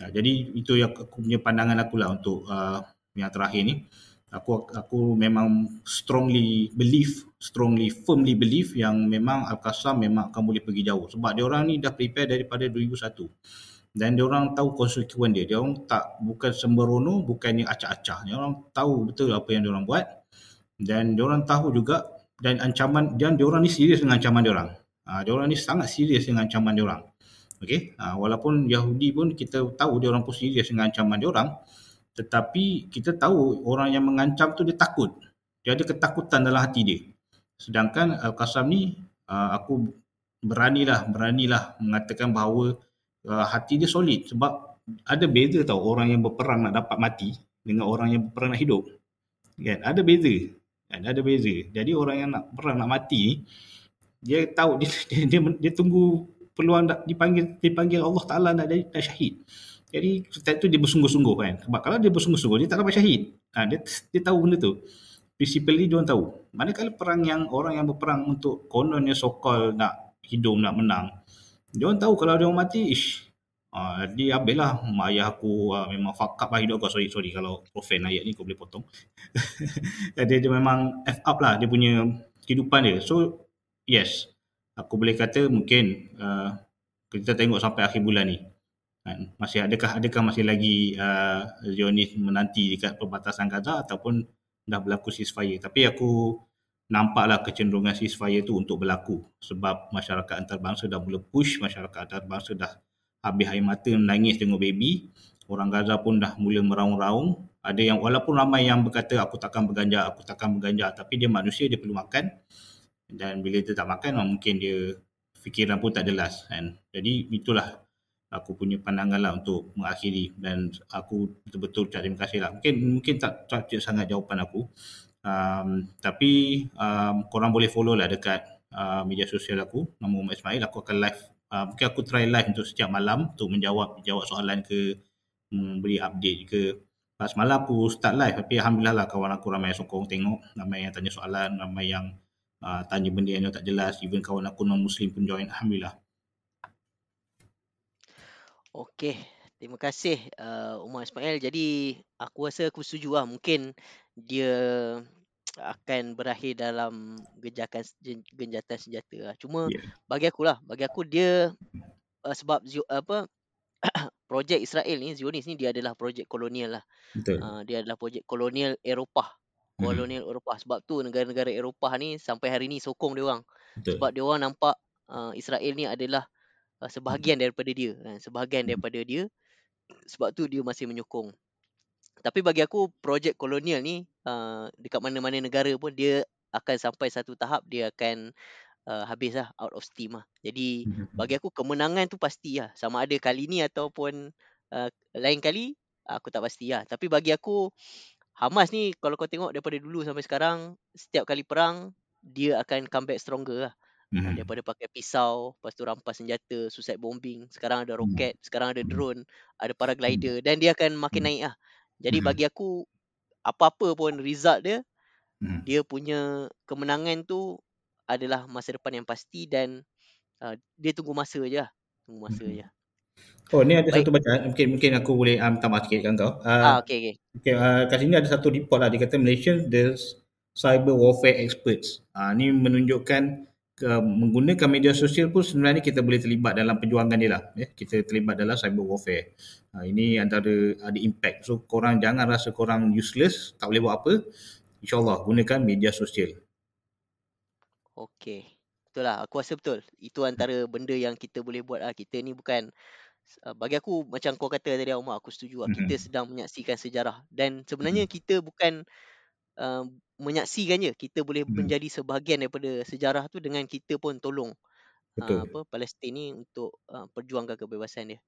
Uh, jadi itu yang aku punya pandangan aku lah untuk uh, yang terakhir ni. Aku aku memang strongly believe strongly firmly believe yang memang Al-Qassam memang akan boleh pergi jauh. Sebab dia orang ni dah prepare daripada 2001 dan dia orang tahu konsekuen dia. Dia orang tak bukan sembrono bukannya acak-acak dia orang tahu betul apa yang dia orang buat. Dan dia orang tahu juga dan ancaman dan dia orang ni serius dengan ancaman dia orang. Ha, dia orang ni sangat serius dengan ancaman dia orang okey ha, walaupun Yahudi pun kita tahu dia orang pun serius dengan ancaman dia orang tetapi kita tahu orang yang mengancam tu dia takut. Dia ada ketakutan dalam hati dia. Sedangkan Al-Qassam ni uh, aku beranilah beranilah mengatakan bahawa uh, hati dia solid sebab ada beza tau orang yang berperang nak dapat mati dengan orang yang berperang nak hidup. Kan? Ada beza. Kan? Ada beza. Jadi orang yang nak perang nak mati ni dia tahu dia dia, dia, dia tunggu peluang dipanggil dipanggil Allah Taala nak jadi syahid. Jadi setiap tu dia bersungguh-sungguh kan. Sebab kalau dia bersungguh-sungguh dia tak dapat syahid. Ha, dia, dia tahu benda tu. Principally dia orang tahu. Manakala perang yang orang yang berperang untuk kononnya sokol nak hidup nak menang. Dia orang tahu kalau dia orang mati ish. Ha, dia habis lah. Mak ayah aku ha, memang fuck up lah hidup aku. Sorry, sorry kalau profan ayat ni kau boleh potong. dia, dia memang F up lah dia punya kehidupan dia. So yes. Aku boleh kata mungkin uh, kita tengok sampai akhir bulan ni. Kan? Masih adakah adakah masih lagi uh, Zionis menanti dekat perbatasan Gaza ataupun dah berlaku ceasefire? Tapi aku nampaklah kecenderungan ceasefire tu untuk berlaku sebab masyarakat antarabangsa dah mula push masyarakat antarabangsa dah habis air mata menangis tengok baby. Orang Gaza pun dah mula meraung-raung. Ada yang walaupun ramai yang berkata aku takkan berganjak aku takkan berganjak tapi dia manusia dia perlu makan dan bila dia tak makan mungkin dia fikiran pun tak jelas kan? Jadi itulah aku punya pandangan lah untuk mengakhiri. Dan aku betul-betul ucap terima kasih lah. Mungkin mungkin tak tak sangat jawapan aku. Um, tapi um, korang boleh follow lah dekat uh, media sosial aku nama Muhammad Ismail. Aku akan live uh, mungkin aku try live untuk setiap malam untuk menjawab jawab soalan ke memberi update ke. Uh, semalam aku start live. Tapi Alhamdulillah lah kawan aku ramai yang sokong tengok ramai yang tanya soalan ramai yang uh, tanya benda yang tak jelas even kawan aku non muslim pun join Alhamdulillah Okey, terima kasih uh, Umar Ismail. Jadi aku rasa aku setuju lah. Mungkin dia akan berakhir dalam genjakan genjatan senjata lah. Cuma Ya, bagi aku lah, bagi aku dia uh, sebab apa projek Israel ni Zionis ni dia adalah projek kolonial lah. betul. Uh, dia adalah projek kolonial Eropah. Kolonial Eropah. Sebab tu negara-negara Eropah ni sampai hari ni sokong dia orang. Betul. Sebab dia orang nampak uh, Israel ni adalah uh, sebahagian daripada dia. Uh, sebahagian Mhm, daripada dia. Sebab tu dia masih menyokong. Tapi bagi aku projek kolonial ni uh, dekat mana-mana negara pun dia akan sampai satu tahap dia akan uh, habis lah out of steam lah. Jadi mhm, bagi aku kemenangan tu pasti lah. Sama ada kali ni ataupun uh, lain kali aku tak pasti lah. Tapi bagi aku Hamas ni kalau kau tengok daripada dulu sampai sekarang setiap kali perang dia akan come back stronger lah. Mhm, daripada pakai pisau, lepas tu rampas senjata, suicide bombing, sekarang ada mhm, roket, sekarang ada mhm, drone, ada mhm, paraglider dan dia akan makin mhm, naik lah. Jadi mhm, bagi aku apa-apa pun result dia, mhm, dia punya kemenangan tu adalah masa depan yang pasti dan uh, dia tunggu masa je lah. Tunggu masa mhm. je. Oh, ni ada Baik. satu bacaan. Mungkin mungkin aku boleh um, maaf sikit kan kau. Ah, Uh, okey okey. okay, uh, kat sini ada satu report lah. Dia kata Malaysia the cyber warfare experts. Uh, ni menunjukkan ke, menggunakan media sosial pun sebenarnya kita boleh terlibat dalam perjuangan ni lah. Ya. Kita terlibat dalam cyber warfare. Uh, ini antara ada impact. So korang jangan rasa korang useless, tak boleh buat apa. InsyaAllah gunakan media sosial. Okey. Betul lah. Aku rasa betul. Itu antara benda yang kita boleh buat lah. Kita ni bukan uh, bagi aku macam kau kata tadi Umar, aku setuju lah. Kita Mhm. sedang menyaksikan sejarah dan sebenarnya Mhm. kita bukan uh, menyaksikan je. Kita boleh Mhm. menjadi sebahagian daripada sejarah tu dengan kita pun tolong uh, Betul. apa Palestin ni untuk uh, perjuangkan kebebasan dia.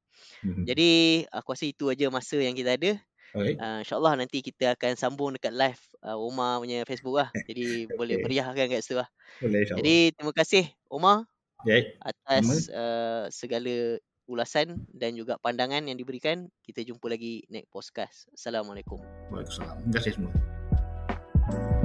Mhm. Jadi aku rasa itu aja masa yang kita ada. Alright. Uh, InsyaAllah nanti kita akan sambung dekat live uh, Omar punya Facebook lah. Jadi boleh Okay. meriahkan kat situ lah. Boleh. Jadi terima kasih Omar Baik. atas uh, segala ulasan dan juga pandangan yang diberikan. Kita jumpa lagi next podcast. Assalamualaikum. Waalaikumsalam. Terima kasih semua.